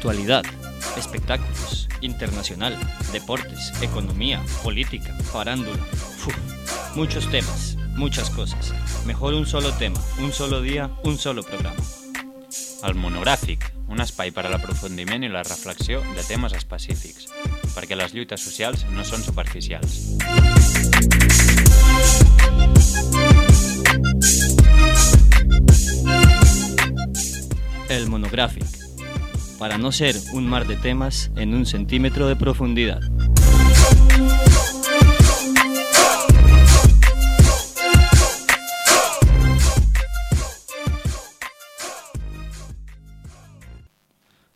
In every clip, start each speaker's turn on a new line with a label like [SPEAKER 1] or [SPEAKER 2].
[SPEAKER 1] Actualidad, espectáculos, internacional, deportes, economía, política, farándula. Uf, muchos temas, muchas cosas. Mejor un solo tema, un solo dia, un solo programa.
[SPEAKER 2] El monogràfic, un espai per a l'aprofundiment i la reflexió de temes específics, perquè les lluites socials no són superficials.
[SPEAKER 1] El monográfic, para no ser un mar de temas en un centímetro de profundidad.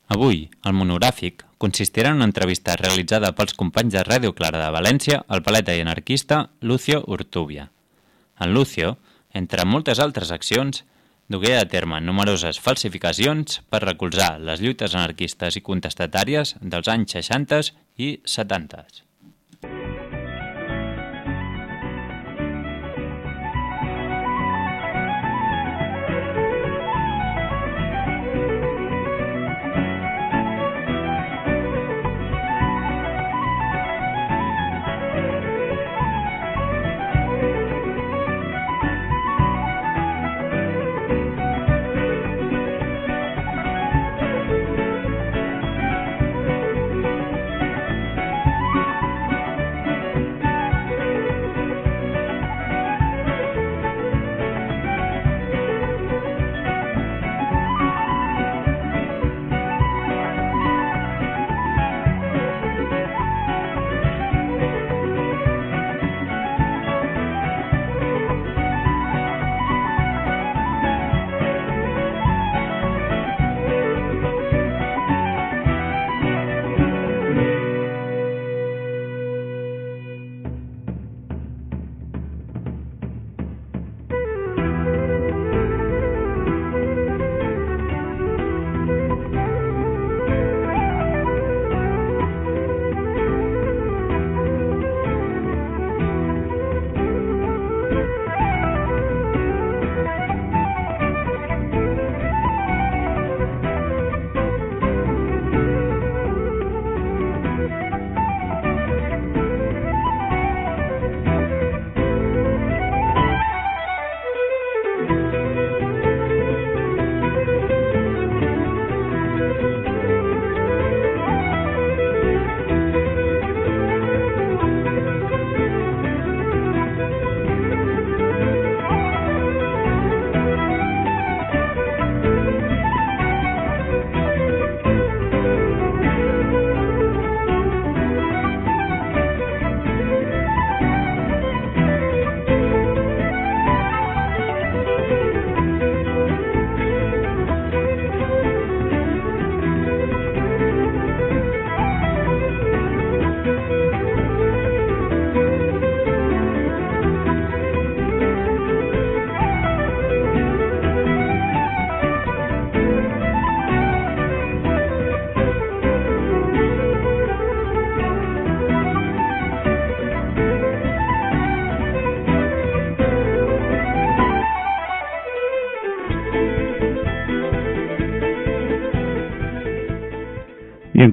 [SPEAKER 2] Avui, el monogràfic consistirà en una entrevista realitzada pels companys de Ràdio Clara de València, el paleta i anarquista Lucio Urtubia. En Lucio, entre moltes altres accions, dugué a terme numeroses falsificacions per recolzar les lluites anarquistes i contestatàries dels anys 60 i 70.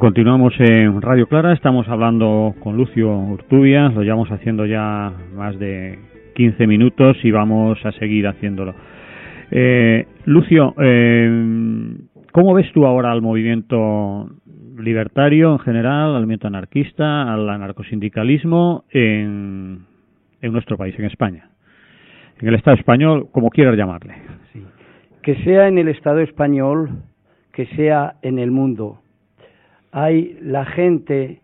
[SPEAKER 3] Continuamos en Radio Clara, estamos hablando con Lucio Urtubia, lo llevamos haciendo ya más de 15 minutos y vamos a seguir haciéndolo. Eh, Lucio, eh, ¿cómo ves tú ahora al movimiento libertario en general, al movimiento anarquista, al anarcosindicalismo en, en nuestro país, en España? En el Estado español, como quieras llamarle.
[SPEAKER 4] Que sea en el Estado español, que sea en el mundo hay la gente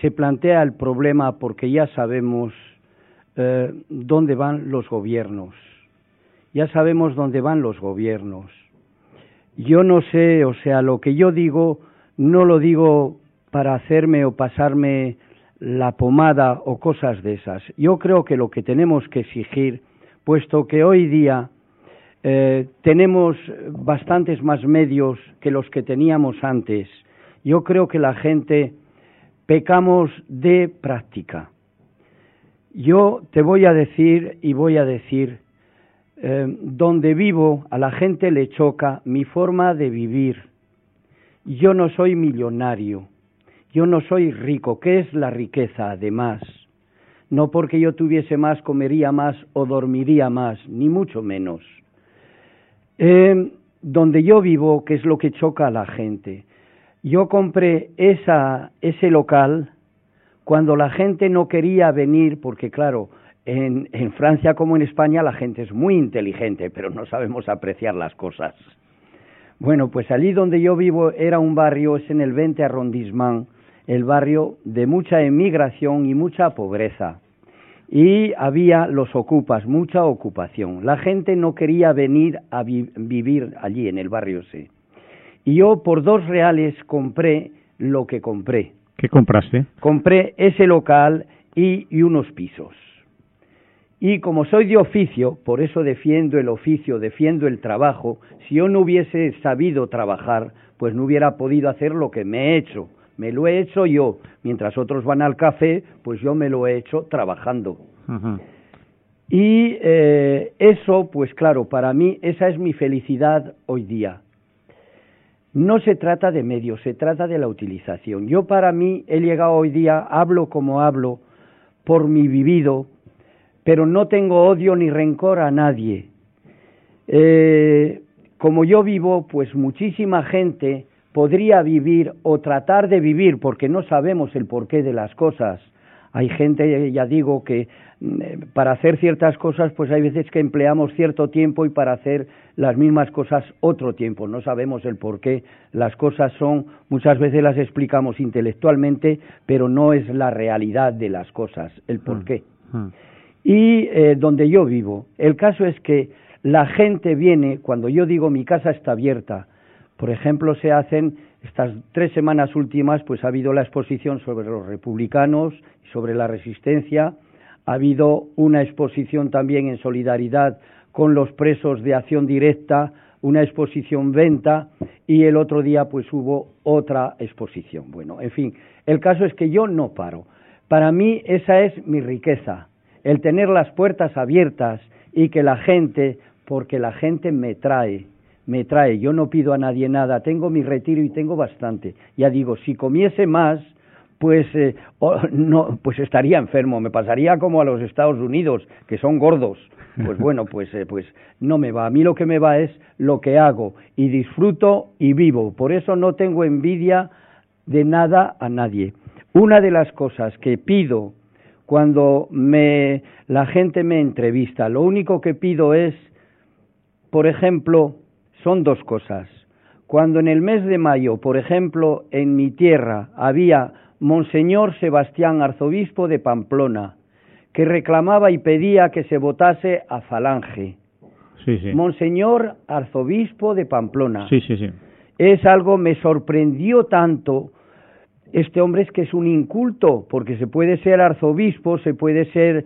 [SPEAKER 4] se plantea el problema porque ya sabemos eh, dónde van los gobiernos. Ya sabemos dónde van los gobiernos. Yo no sé, o sea, lo que yo digo no lo digo para hacerme o pasarme la pomada o cosas de esas. Yo creo que lo que tenemos que exigir, puesto que hoy día eh, tenemos bastantes más medios que los que teníamos antes, yo creo que la gente pecamos de práctica. Yo te voy a decir y voy a decir, eh, donde vivo a la gente le choca mi forma de vivir. yo no soy millonario, yo no soy rico. ¿Qué es la riqueza, además? No porque yo tuviese más, comería más o dormiría más, ni mucho menos. Eh, donde yo vivo, que es lo que choca a la gente, yo compré esa, ese local cuando la gente no quería venir, porque claro, en, en, Francia como en España la gente es muy inteligente, pero no sabemos apreciar las cosas. Bueno, pues allí donde yo vivo era un barrio, es en el 20 arrondissement, el barrio de mucha emigración y mucha pobreza. Y había los ocupas, mucha ocupación. La gente no quería venir a vivir allí en el barrio C. Y yo por dos reales compré lo que compré.
[SPEAKER 3] ¿Qué compraste?
[SPEAKER 4] Compré ese local y, y unos pisos. Y como soy de oficio, por eso defiendo el oficio, defiendo el trabajo, si yo no hubiese sabido trabajar, pues no hubiera podido hacer lo que me he hecho. Me lo he hecho yo. Mientras otros van al café, pues yo me lo he hecho trabajando. Y eh, eso, pues claro, para mí esa es mi felicidad hoy día. No se trata de medios, se trata de la utilización. Yo para mí he llegado hoy día, hablo como hablo, por mi vivido, pero no tengo odio ni rencor a nadie. Eh, como yo vivo, pues muchísima gente podría vivir o tratar de vivir porque no sabemos el porqué de las cosas. Hay gente, ya digo, que para hacer ciertas cosas, pues hay veces que empleamos cierto tiempo y para hacer las mismas cosas otro tiempo. No sabemos el por qué las cosas son, muchas veces las explicamos intelectualmente, pero no es la realidad de las cosas, el por mm. qué. Mm. Y eh, donde yo vivo, el caso es que la gente viene, cuando yo digo mi casa está abierta, por ejemplo, se hacen estas tres semanas últimas, pues ha habido la exposición sobre los republicanos y sobre la resistencia, ha habido una exposición también en solidaridad con los presos de acción directa, una exposición venta y el otro día pues hubo otra exposición. Bueno, en fin, el caso es que yo no paro. Para mí esa es mi riqueza, el tener las puertas abiertas y que la gente, porque la gente me trae, me trae, yo no pido a nadie nada, tengo mi retiro y tengo bastante. Ya digo, si comiese más, pues eh, no, pues estaría enfermo, me pasaría como a los Estados Unidos, que son gordos. Pues bueno, pues eh, pues no me va. A mí lo que me va es lo que hago y disfruto y vivo. Por eso no tengo envidia de nada a nadie. Una de las cosas que pido cuando me la gente me entrevista, lo único que pido es, por ejemplo, son dos cosas. Cuando en el mes de mayo, por ejemplo, en mi tierra había Monseñor Sebastián, arzobispo de Pamplona, que reclamaba y pedía que se votase a Falange.
[SPEAKER 3] Sí, sí.
[SPEAKER 4] Monseñor arzobispo de Pamplona.
[SPEAKER 3] Sí, sí, sí.
[SPEAKER 4] Es algo, me sorprendió tanto. Este hombre es que es un inculto, porque se puede ser arzobispo, se puede ser,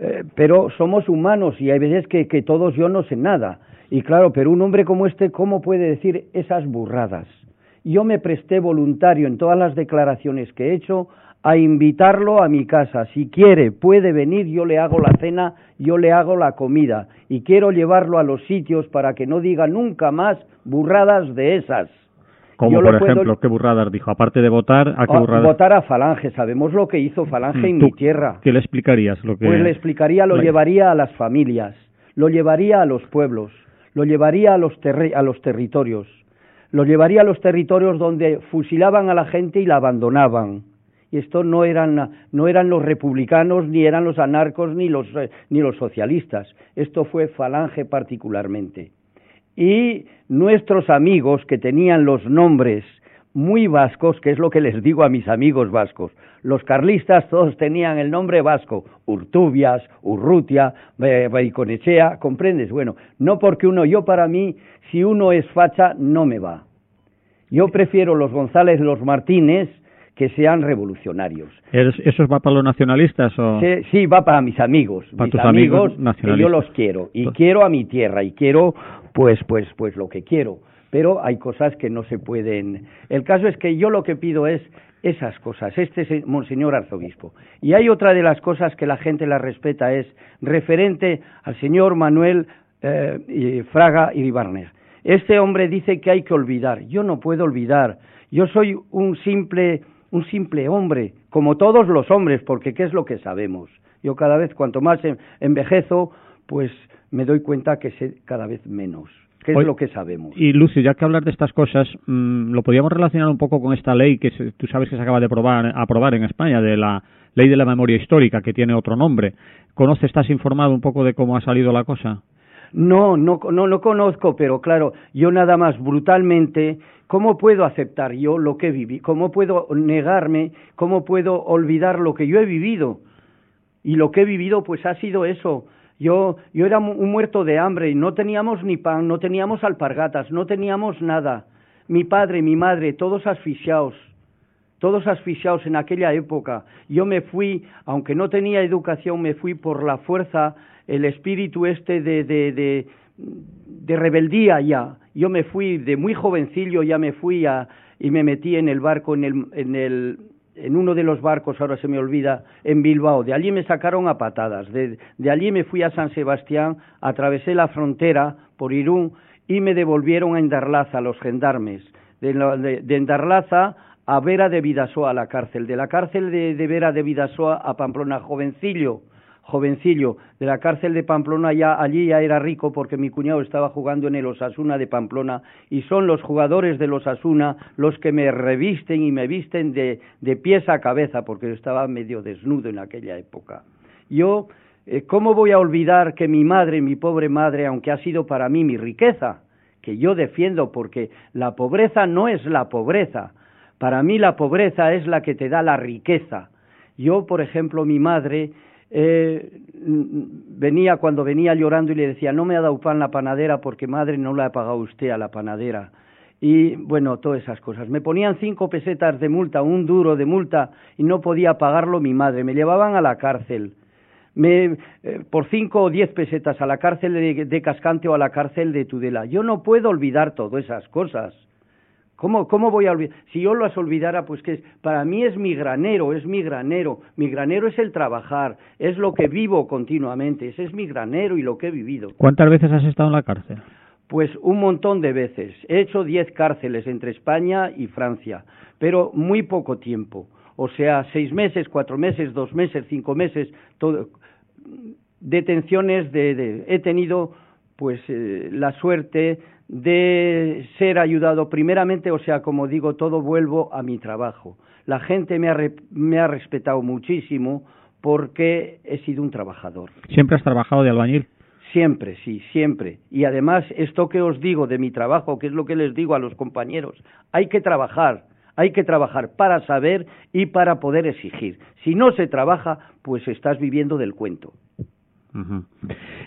[SPEAKER 4] eh, pero somos humanos y hay veces que, que todos yo no sé nada. Y claro, pero un hombre como este, ¿cómo puede decir esas burradas? Yo me presté voluntario en todas las declaraciones que he hecho a invitarlo a mi casa. Si quiere, puede venir, yo le hago la cena, yo le hago la comida. Y quiero llevarlo a los sitios para que no diga nunca más burradas de esas.
[SPEAKER 3] Como por ejemplo, ¿qué burradas dijo? Aparte de votar, ¿a qué burradas?
[SPEAKER 4] Votar a Falange. Sabemos lo que hizo Falange en mi tierra.
[SPEAKER 3] ¿Qué le explicarías? Lo que...
[SPEAKER 4] Pues le explicaría, lo llevaría a las familias, lo llevaría a los pueblos lo llevaría a los, a los territorios, lo llevaría a los territorios donde fusilaban a la gente y la abandonaban. Y esto no eran, no eran los republicanos, ni eran los anarcos, ni los, eh, ni los socialistas. Esto fue Falange particularmente. Y nuestros amigos que tenían los nombres muy vascos, que es lo que les digo a mis amigos vascos. Los carlistas todos tenían el nombre vasco, Urtubias, Urrutia, Baiconechea, ¿comprendes? Bueno, no porque uno, yo para mí, si uno es facha, no me va. Yo prefiero los González, los Martínez, que sean revolucionarios.
[SPEAKER 3] ¿Eso va para los nacionalistas o...?
[SPEAKER 4] Sí, va para mis amigos.
[SPEAKER 3] Para
[SPEAKER 4] mis
[SPEAKER 3] tus amigos, nacionalistas.
[SPEAKER 4] yo los quiero. Y quiero a mi tierra y quiero, pues, pues, pues lo que quiero pero hay cosas que no se pueden. El caso es que yo lo que pido es esas cosas, este es Monseñor Arzobispo. Y hay otra de las cosas que la gente la respeta, es referente al señor Manuel eh, Fraga Iribarner. Este hombre dice que hay que olvidar. Yo no puedo olvidar. Yo soy un simple, un simple hombre, como todos los hombres, porque ¿qué es lo que sabemos? Yo cada vez, cuanto más envejezo, pues me doy cuenta que sé cada vez menos. ¿Qué es lo que sabemos?
[SPEAKER 3] Y Lucio, ya que hablar de estas cosas, mm, lo podríamos relacionar un poco con esta ley que tú sabes que se acaba de aprobar, aprobar en España, de la ley de la memoria histórica, que tiene otro nombre. ¿Conoces, estás informado un poco de cómo ha salido la cosa?
[SPEAKER 4] No, no, no lo conozco, pero claro, yo nada más brutalmente, ¿cómo puedo aceptar yo lo que viví? ¿Cómo puedo negarme? ¿Cómo puedo olvidar lo que yo he vivido? Y lo que he vivido, pues ha sido eso. Yo, yo era un muerto de hambre y no teníamos ni pan, no teníamos alpargatas, no teníamos nada. Mi padre, mi madre, todos asfixiados, todos asfixiados en aquella época. Yo me fui, aunque no tenía educación, me fui por la fuerza el espíritu este de, de, de, de rebeldía ya. Yo me fui de muy jovencillo, ya me fui a, y me metí en el barco, en el, en el, en uno de los barcos, ahora se me olvida, en Bilbao. De allí me sacaron a patadas. De, de, allí me fui a San Sebastián, atravesé la frontera por Irún y me devolvieron a Endarlaza, a los gendarmes. De, de, de Endarlaza a Vera de Vidasoa, a la cárcel. De la cárcel de, de Vera de Vidasoa a Pamplona, jovencillo jovencillo de la cárcel de Pamplona, ya allí ya era rico porque mi cuñado estaba jugando en el Osasuna de Pamplona y son los jugadores del Osasuna los que me revisten y me visten de, de pies a cabeza porque yo estaba medio desnudo en aquella época. Yo, eh, ¿cómo voy a olvidar que mi madre, mi pobre madre, aunque ha sido para mí mi riqueza, que yo defiendo porque la pobreza no es la pobreza, para mí la pobreza es la que te da la riqueza. Yo, por ejemplo, mi madre, eh, venía cuando venía llorando y le decía, no me ha dado pan la panadera porque madre no le ha pagado usted a la panadera. Y bueno, todas esas cosas. Me ponían cinco pesetas de multa, un duro de multa, y no podía pagarlo mi madre. Me llevaban a la cárcel. Me, eh, por cinco o diez pesetas a la cárcel de, de Cascante o a la cárcel de Tudela. Yo no puedo olvidar todas esas cosas. ¿Cómo, ¿Cómo voy a olvidar? Si yo las olvidara, pues que para mí es mi granero, es mi granero. Mi granero es el trabajar, es lo que vivo continuamente, ese es mi granero y lo que he vivido.
[SPEAKER 3] ¿Cuántas veces has estado en la cárcel?
[SPEAKER 4] Pues un montón de veces. He hecho diez cárceles entre España y Francia, pero muy poco tiempo. O sea, seis meses, cuatro meses, dos meses, cinco meses, todo. Detenciones de, de he tenido pues eh, la suerte de ser ayudado primeramente, o sea, como digo, todo vuelvo a mi trabajo. La gente me ha, me ha respetado muchísimo porque he sido un trabajador.
[SPEAKER 3] ¿Siempre has trabajado de albañil?
[SPEAKER 4] Siempre, sí, siempre. Y además, esto que os digo de mi trabajo, que es lo que les digo a los compañeros, hay que trabajar, hay que trabajar para saber y para poder exigir. Si no se trabaja, pues estás viviendo del cuento.
[SPEAKER 3] Uh -huh.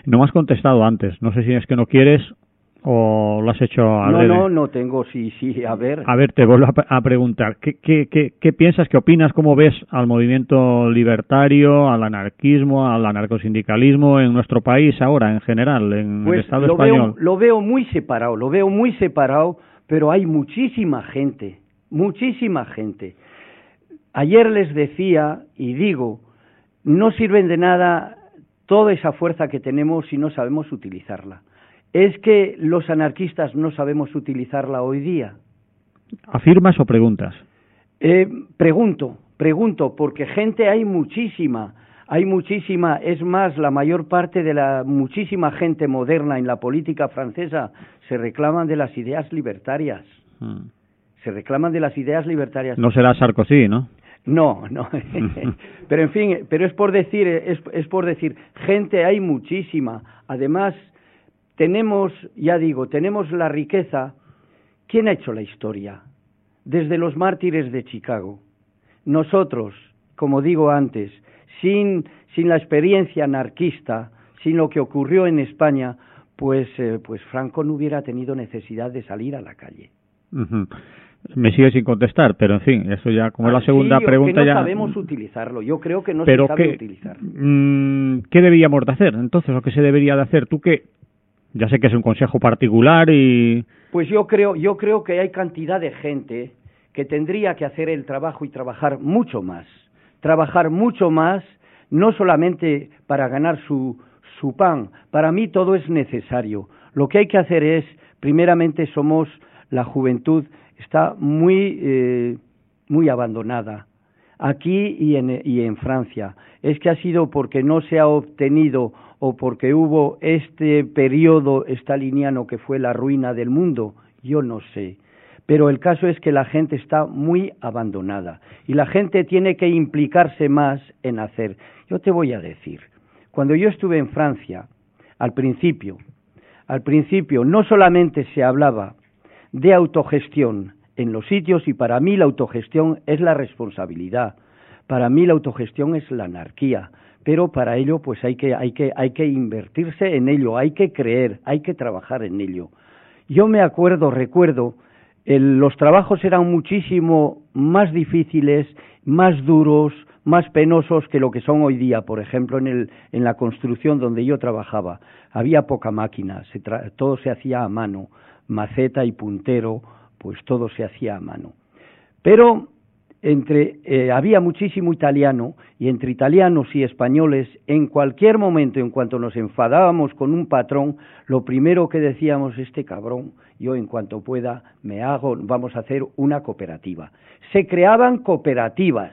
[SPEAKER 3] No me has contestado antes. No sé si es que no quieres o lo has hecho a
[SPEAKER 4] No, no, no tengo, sí, sí, a ver.
[SPEAKER 3] A ver, te vuelvo a, a preguntar, ¿qué, qué, qué, ¿qué piensas, qué opinas, cómo ves al movimiento libertario, al anarquismo, al anarcosindicalismo en nuestro país ahora, en general, en
[SPEAKER 4] pues
[SPEAKER 3] el Estado
[SPEAKER 4] lo
[SPEAKER 3] español?
[SPEAKER 4] Veo, lo veo muy separado, lo veo muy separado, pero hay muchísima gente, muchísima gente. Ayer les decía, y digo, no sirven de nada toda esa fuerza que tenemos si no sabemos utilizarla. ¿Es que los anarquistas no sabemos utilizarla hoy día?
[SPEAKER 3] ¿Afirmas o preguntas?
[SPEAKER 4] Eh, pregunto, pregunto, porque gente hay muchísima, hay muchísima, es más, la mayor parte de la muchísima gente moderna en la política francesa se reclaman de las ideas libertarias. Hmm. Se reclaman de las ideas libertarias.
[SPEAKER 3] No será Sarkozy, ¿no?
[SPEAKER 4] No, no. pero en fin, pero es por decir, es, es por decir, gente hay muchísima. Además, tenemos, ya digo, tenemos la riqueza. ¿Quién ha hecho la historia? Desde los mártires de Chicago. Nosotros, como digo antes, sin, sin la experiencia anarquista, sin lo que ocurrió en España, pues, eh, pues Franco no hubiera tenido necesidad de salir a la calle.
[SPEAKER 3] Uh -huh. Me sigue sin contestar, pero en fin, eso ya como es la segunda
[SPEAKER 4] sí,
[SPEAKER 3] pregunta
[SPEAKER 4] que no
[SPEAKER 3] ya.
[SPEAKER 4] sabemos utilizarlo. Yo creo que no
[SPEAKER 3] pero
[SPEAKER 4] se sabe
[SPEAKER 3] ¿qué,
[SPEAKER 4] utilizar.
[SPEAKER 3] Mmm, ¿Qué deberíamos de hacer? Entonces, lo que se debería de hacer, tú que ya sé que es un consejo particular y
[SPEAKER 4] pues yo creo yo creo que hay cantidad de gente que tendría que hacer el trabajo y trabajar mucho más. Trabajar mucho más no solamente para ganar su su pan. Para mí todo es necesario. Lo que hay que hacer es, primeramente, somos la juventud, está muy, eh, muy abandonada aquí y en, y en Francia. Es que ha sido porque no se ha obtenido o porque hubo este periodo estaliniano que fue la ruina del mundo, yo no sé. Pero el caso es que la gente está muy abandonada y la gente tiene que implicarse más en hacer. Yo te voy a decir, cuando yo estuve en Francia, al principio, al principio no solamente se hablaba de autogestión en los sitios y para mí la autogestión es la responsabilidad, para mí la autogestión es la anarquía, pero para ello pues hay que, hay que, hay que invertirse en ello, hay que creer, hay que trabajar en ello. Yo me acuerdo, recuerdo, los trabajos eran muchísimo más difíciles, más duros, más penosos que lo que son hoy día. Por ejemplo, en, el, en la construcción donde yo trabajaba, había poca máquina, todo se hacía a mano, maceta y puntero, pues todo se hacía a mano. Pero entre eh, había muchísimo italiano y entre italianos y españoles en cualquier momento en cuanto nos enfadábamos con un patrón lo primero que decíamos este cabrón yo en cuanto pueda me hago vamos a hacer una cooperativa se creaban cooperativas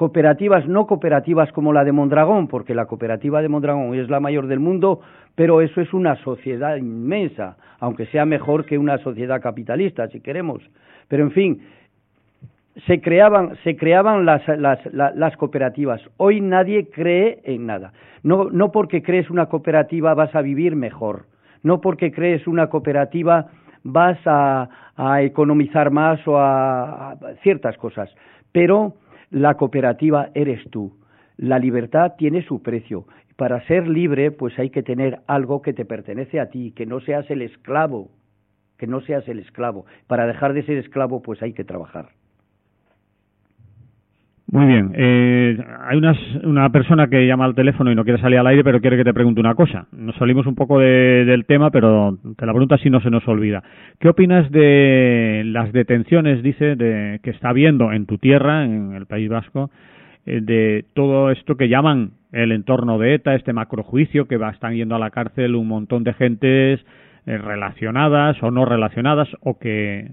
[SPEAKER 4] cooperativas no cooperativas como la de Mondragón porque la cooperativa de Mondragón es la mayor del mundo pero eso es una sociedad inmensa aunque sea mejor que una sociedad capitalista si queremos pero en fin se creaban, se creaban las, las, las, cooperativas. Hoy nadie cree en nada. No, no porque crees una cooperativa vas a vivir mejor. No porque crees una cooperativa vas a, economizar más o a, a ciertas cosas. Pero la cooperativa eres tú. La libertad tiene su precio. Para ser libre, pues hay que tener algo que te pertenece a ti, que no seas el esclavo, que no seas el esclavo. Para dejar de ser esclavo, pues hay que trabajar.
[SPEAKER 3] Muy bien. Eh, hay una persona que llama al teléfono y no quiere salir al aire, pero quiere que te pregunte una cosa. Nos salimos un poco del tema, pero te la pregunta si no se nos olvida. ¿Qué opinas de las detenciones, dice, de, que está habiendo en tu tierra, en el País Vasco, eh, de todo esto que llaman el entorno de ETA, este macrojuicio, que va, están yendo a la cárcel un montón de gentes eh, relacionadas o no relacionadas, o que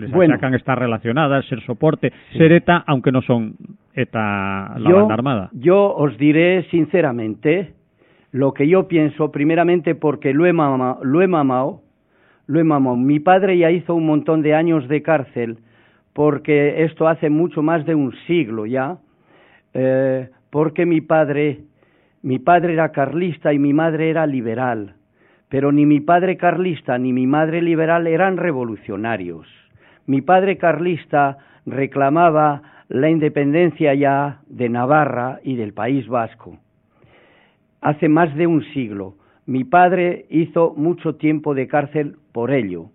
[SPEAKER 3] les bueno, achacan estar relacionadas, ser soporte, ser ETA, aunque no son ETA la banda armada.
[SPEAKER 4] Yo os diré sinceramente lo que yo pienso, primeramente porque lo he, mamado, lo he mamado, lo he mamado. Mi padre ya hizo un montón de años de cárcel, porque esto hace mucho más de un siglo ya, eh, porque mi padre, mi padre era carlista y mi madre era liberal, pero ni mi padre carlista ni mi madre liberal eran revolucionarios mi padre carlista reclamaba la independencia ya de Navarra y del País Vasco. Hace más de un siglo. Mi padre hizo mucho tiempo de cárcel por ello.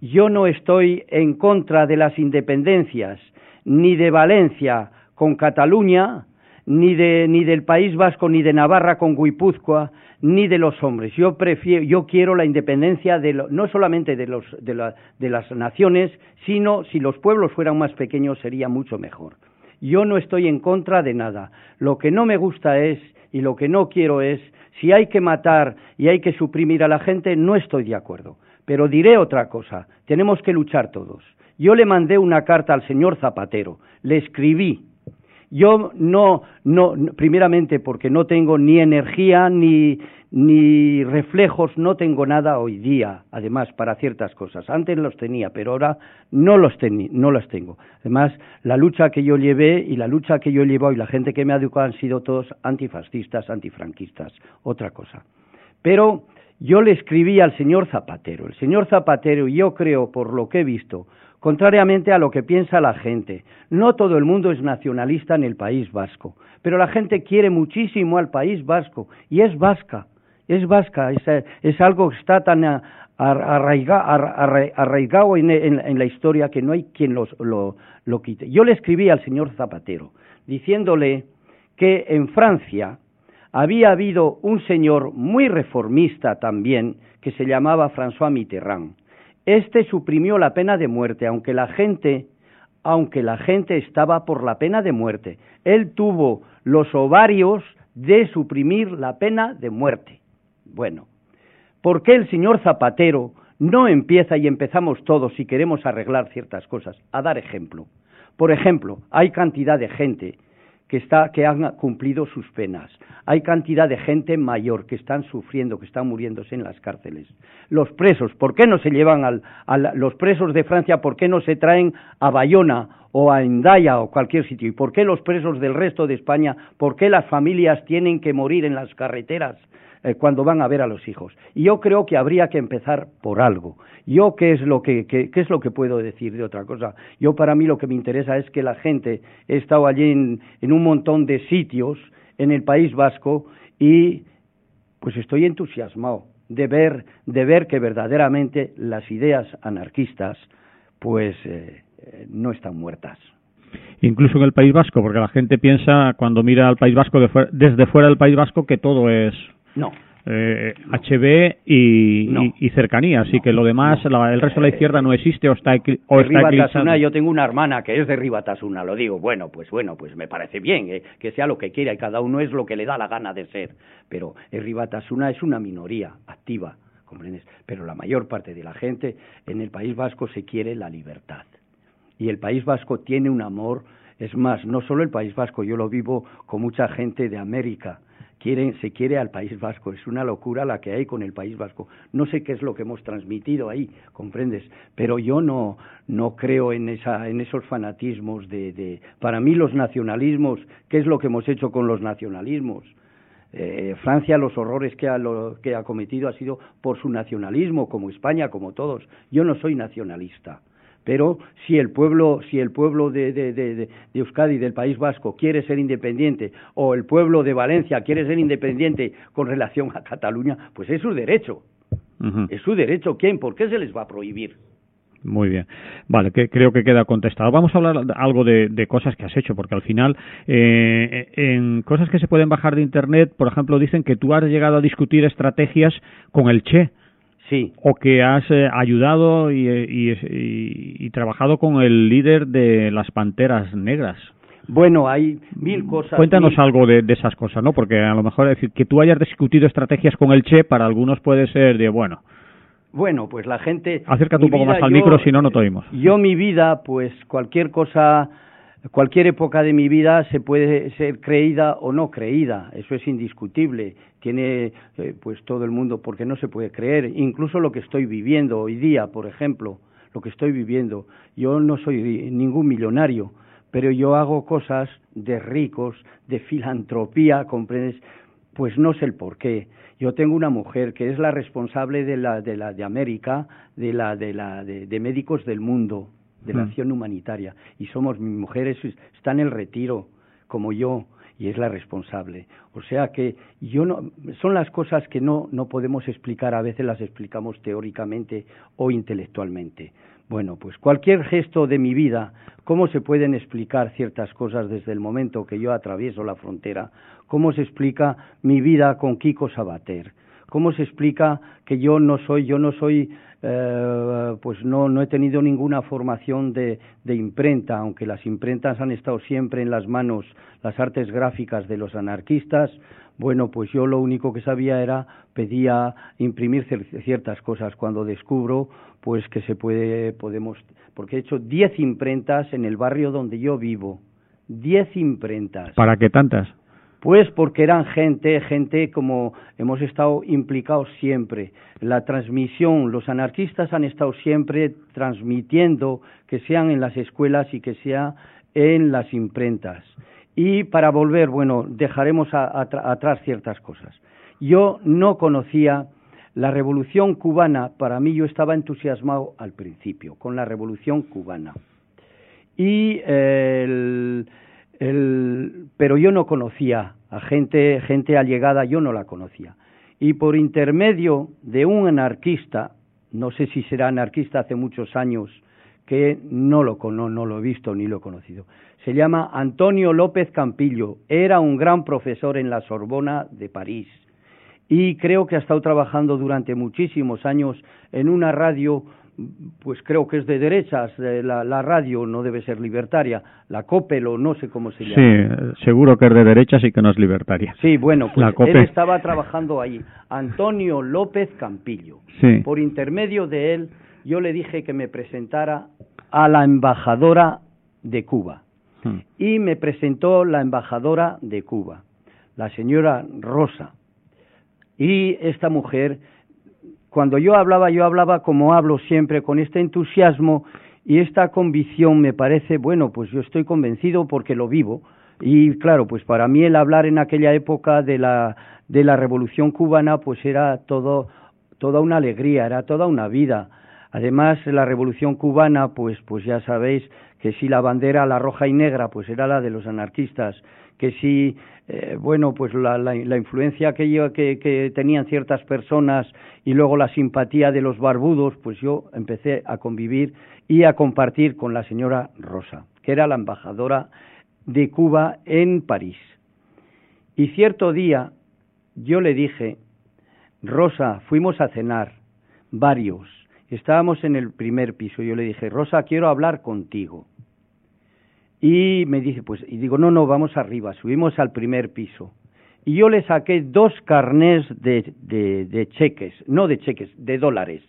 [SPEAKER 4] Yo no estoy en contra de las independencias, ni de Valencia con Cataluña, ni, de, ni del País Vasco, ni de Navarra con Guipúzcoa, ni de los hombres. Yo prefiero, yo quiero la independencia de no solamente de, los, de, la, de las naciones, sino si los pueblos fueran más pequeños sería mucho mejor. Yo no estoy en contra de nada. Lo que no me gusta es y lo que no quiero es si hay que matar y hay que suprimir a la gente, no estoy de acuerdo. Pero diré otra cosa, tenemos que luchar todos. Yo le mandé una carta al señor Zapatero, le escribí yo no, no, primeramente porque no tengo ni energía ni, ni reflejos, no tengo nada hoy día, además, para ciertas cosas. Antes los tenía, pero ahora no los, no los tengo. Además, la lucha que yo llevé y la lucha que yo llevo y la gente que me ha educado han sido todos antifascistas, antifranquistas, otra cosa. Pero yo le escribí al señor Zapatero. El señor Zapatero, yo creo, por lo que he visto, contrariamente a lo que piensa la gente. No todo el mundo es nacionalista en el País Vasco, pero la gente quiere muchísimo al País Vasco y es vasca, es vasca, es, algo que está tan arraigado en, la historia que no hay quien lo, lo quite. Yo le escribí al señor Zapatero diciéndole que en Francia había habido un señor muy reformista también que se llamaba François Mitterrand este suprimió la pena de muerte, aunque la gente, aunque la gente estaba por la pena de muerte. Él tuvo los ovarios de suprimir la pena de muerte. Bueno, ¿Por qué el señor Zapatero no empieza y empezamos todos, si queremos arreglar ciertas cosas, a dar ejemplo? Por ejemplo, hay cantidad de gente que, está, que han cumplido sus penas. Hay cantidad de gente mayor que están sufriendo, que están muriéndose en las cárceles. Los presos, ¿por qué no se llevan al, a los presos de Francia, por qué no se traen a Bayona o a Endaya o cualquier sitio? ¿Y por qué los presos del resto de España, por qué las familias tienen que morir en las carreteras? Eh, cuando van a ver a los hijos. Y yo creo que habría que empezar por algo. Yo, ¿qué es, lo que, qué, es lo que puedo decir de otra cosa? Yo, para mí, lo que me interesa es que la gente, he estado allí en, en un montón de sitios en el País Vasco y pues estoy entusiasmado de ver, de ver que verdaderamente las ideas anarquistas pues eh, no están muertas.
[SPEAKER 3] Incluso en el País Vasco, porque la gente piensa cuando mira al País Vasco desde fuera del País Vasco que todo es
[SPEAKER 4] no.
[SPEAKER 3] Eh, HB y, cercanía, así que lo demás, el resto de la izquierda no existe o está, o
[SPEAKER 4] está yo tengo una hermana que es de Ribatasuna, lo digo, bueno, pues bueno, pues me parece bien eh, que sea lo que quiera y cada uno es lo que le da la gana de ser, pero el Ribatasuna es una minoría activa, ¿comprendes? Pero la mayor parte de la gente en el País Vasco se quiere la libertad y el País Vasco tiene un amor, es más, no solo el País Vasco, yo lo vivo con mucha gente de América, quieren, se quiere al País Vasco. Es una locura la que hay con el País Vasco. No sé qué es lo que hemos transmitido ahí, comprendes, pero yo no, no creo en, esa, en esos fanatismos de, de, para mí los nacionalismos, ¿qué es lo que hemos hecho con los nacionalismos? Eh, Francia los horrores que ha, lo, que ha cometido ha sido por su nacionalismo, como España, como todos. Yo no soy nacionalista pero si el pueblo, si el pueblo de, de, de, de, Euskadi, del País Vasco, quiere ser independiente, o el pueblo de Valencia quiere ser independiente con relación a Cataluña, pues es su derecho. Es su derecho. ¿Quién? ¿Por qué se les va a prohibir?
[SPEAKER 3] Muy bien. Vale, que creo que queda contestado. Vamos a hablar algo de, de cosas que has hecho, porque al final, eh, en cosas que se pueden bajar de Internet, por ejemplo, dicen que tú has llegado a discutir estrategias con el Che.
[SPEAKER 4] Sí.
[SPEAKER 3] O que has eh, ayudado y, trabajado con el líder de las Panteras Negras.
[SPEAKER 4] Bueno, hay mil cosas.
[SPEAKER 3] Cuéntanos algo de, esas cosas, ¿no? Porque a lo mejor decir que tú hayas discutido estrategias con el Che para algunos puede ser de bueno.
[SPEAKER 4] Bueno, pues la gente.
[SPEAKER 3] Acércate un poco más al micro, si no, no te oímos.
[SPEAKER 4] Yo, mi vida, pues cualquier cosa cualquier época de mi vida se puede ser creída o no creída, eso es indiscutible. Tiene eh, pues todo el mundo porque no se puede creer, incluso lo que estoy viviendo hoy día, por ejemplo, lo que estoy viviendo. Yo no soy ningún millonario, pero yo hago cosas de ricos, de filantropía, ¿comprendes? Pues no sé el por qué. Yo tengo una mujer que es la responsable de la de la de América, de la de la de médicos del mundo de la mm. acción humanitaria y somos mujeres está en el retiro como yo y es la responsable. O sea que yo no son las cosas que no no podemos explicar a veces las explicamos teóricamente o intelectualmente. Bueno pues cualquier gesto de mi vida cómo se pueden explicar ciertas cosas desde el momento que yo atravieso la frontera cómo se explica mi vida con Kiko Sabater cómo se explica que yo no soy yo no soy pues no, no he tenido ninguna formación de, de imprenta, aunque las imprentas han estado siempre en las manos, las artes gráficas de los anarquistas, bueno, pues yo lo único que sabía era pedía imprimir ciertas cosas. Cuando descubro, pues que se puede, podemos, porque he hecho diez imprentas en el barrio donde yo vivo, diez imprentas.
[SPEAKER 3] ¿Para qué tantas?
[SPEAKER 4] Pues porque eran gente, gente como hemos estado implicados siempre. La transmisión, los anarquistas han estado siempre transmitiendo, que sean en las escuelas y que sea en las imprentas. Y para volver, bueno, dejaremos atrás ciertas cosas. Yo no conocía la revolución cubana, para mí yo estaba entusiasmado al principio con la revolución cubana. Y el pero yo no conocía a gente, gente allegada, yo no la conocía. Y por intermedio de un anarquista, no sé si será anarquista hace muchos años, que no lo, no, no lo he visto ni lo he conocido. Se llama Antonio López Campillo. Era un gran profesor en la Sorbona de París. Y creo que ha estado trabajando durante muchísimos años en una radio pues creo que es de derechas, la, radio no debe ser libertaria, la COPE o no sé cómo se llama.
[SPEAKER 3] Sí, seguro que es de derechas y que no es libertaria.
[SPEAKER 4] Sí, bueno, pues él estaba trabajando ahí, Antonio López Campillo. Por intermedio de él, yo le dije que me presentara a la embajadora de Cuba. Hmm. Y me presentó la embajadora de Cuba, la señora Rosa. Y esta mujer cuando yo hablaba, yo hablaba como hablo siempre, con este entusiasmo y esta convicción me parece, bueno, pues yo estoy convencido porque lo vivo. Y claro, pues para mí el hablar en aquella época de la, de la revolución cubana, pues era todo, toda una alegría, era toda una vida. Además, la revolución cubana, pues, pues ya sabéis que si la bandera, la roja y negra, pues era la de los anarquistas, que si, eh, bueno, pues la, la, influencia que, que, que, tenían ciertas personas y luego la simpatía de los barbudos, pues yo empecé a convivir y a compartir con la señora Rosa, que era la embajadora de Cuba en París. Y cierto día yo le dije, Rosa, fuimos a cenar, varios, estábamos en el primer piso, yo le dije, Rosa, quiero hablar contigo. Y me dice, pues, y digo, no, no, vamos arriba, subimos al primer piso. Y yo le saqué dos carnés de, de, cheques, no de cheques, de dólares.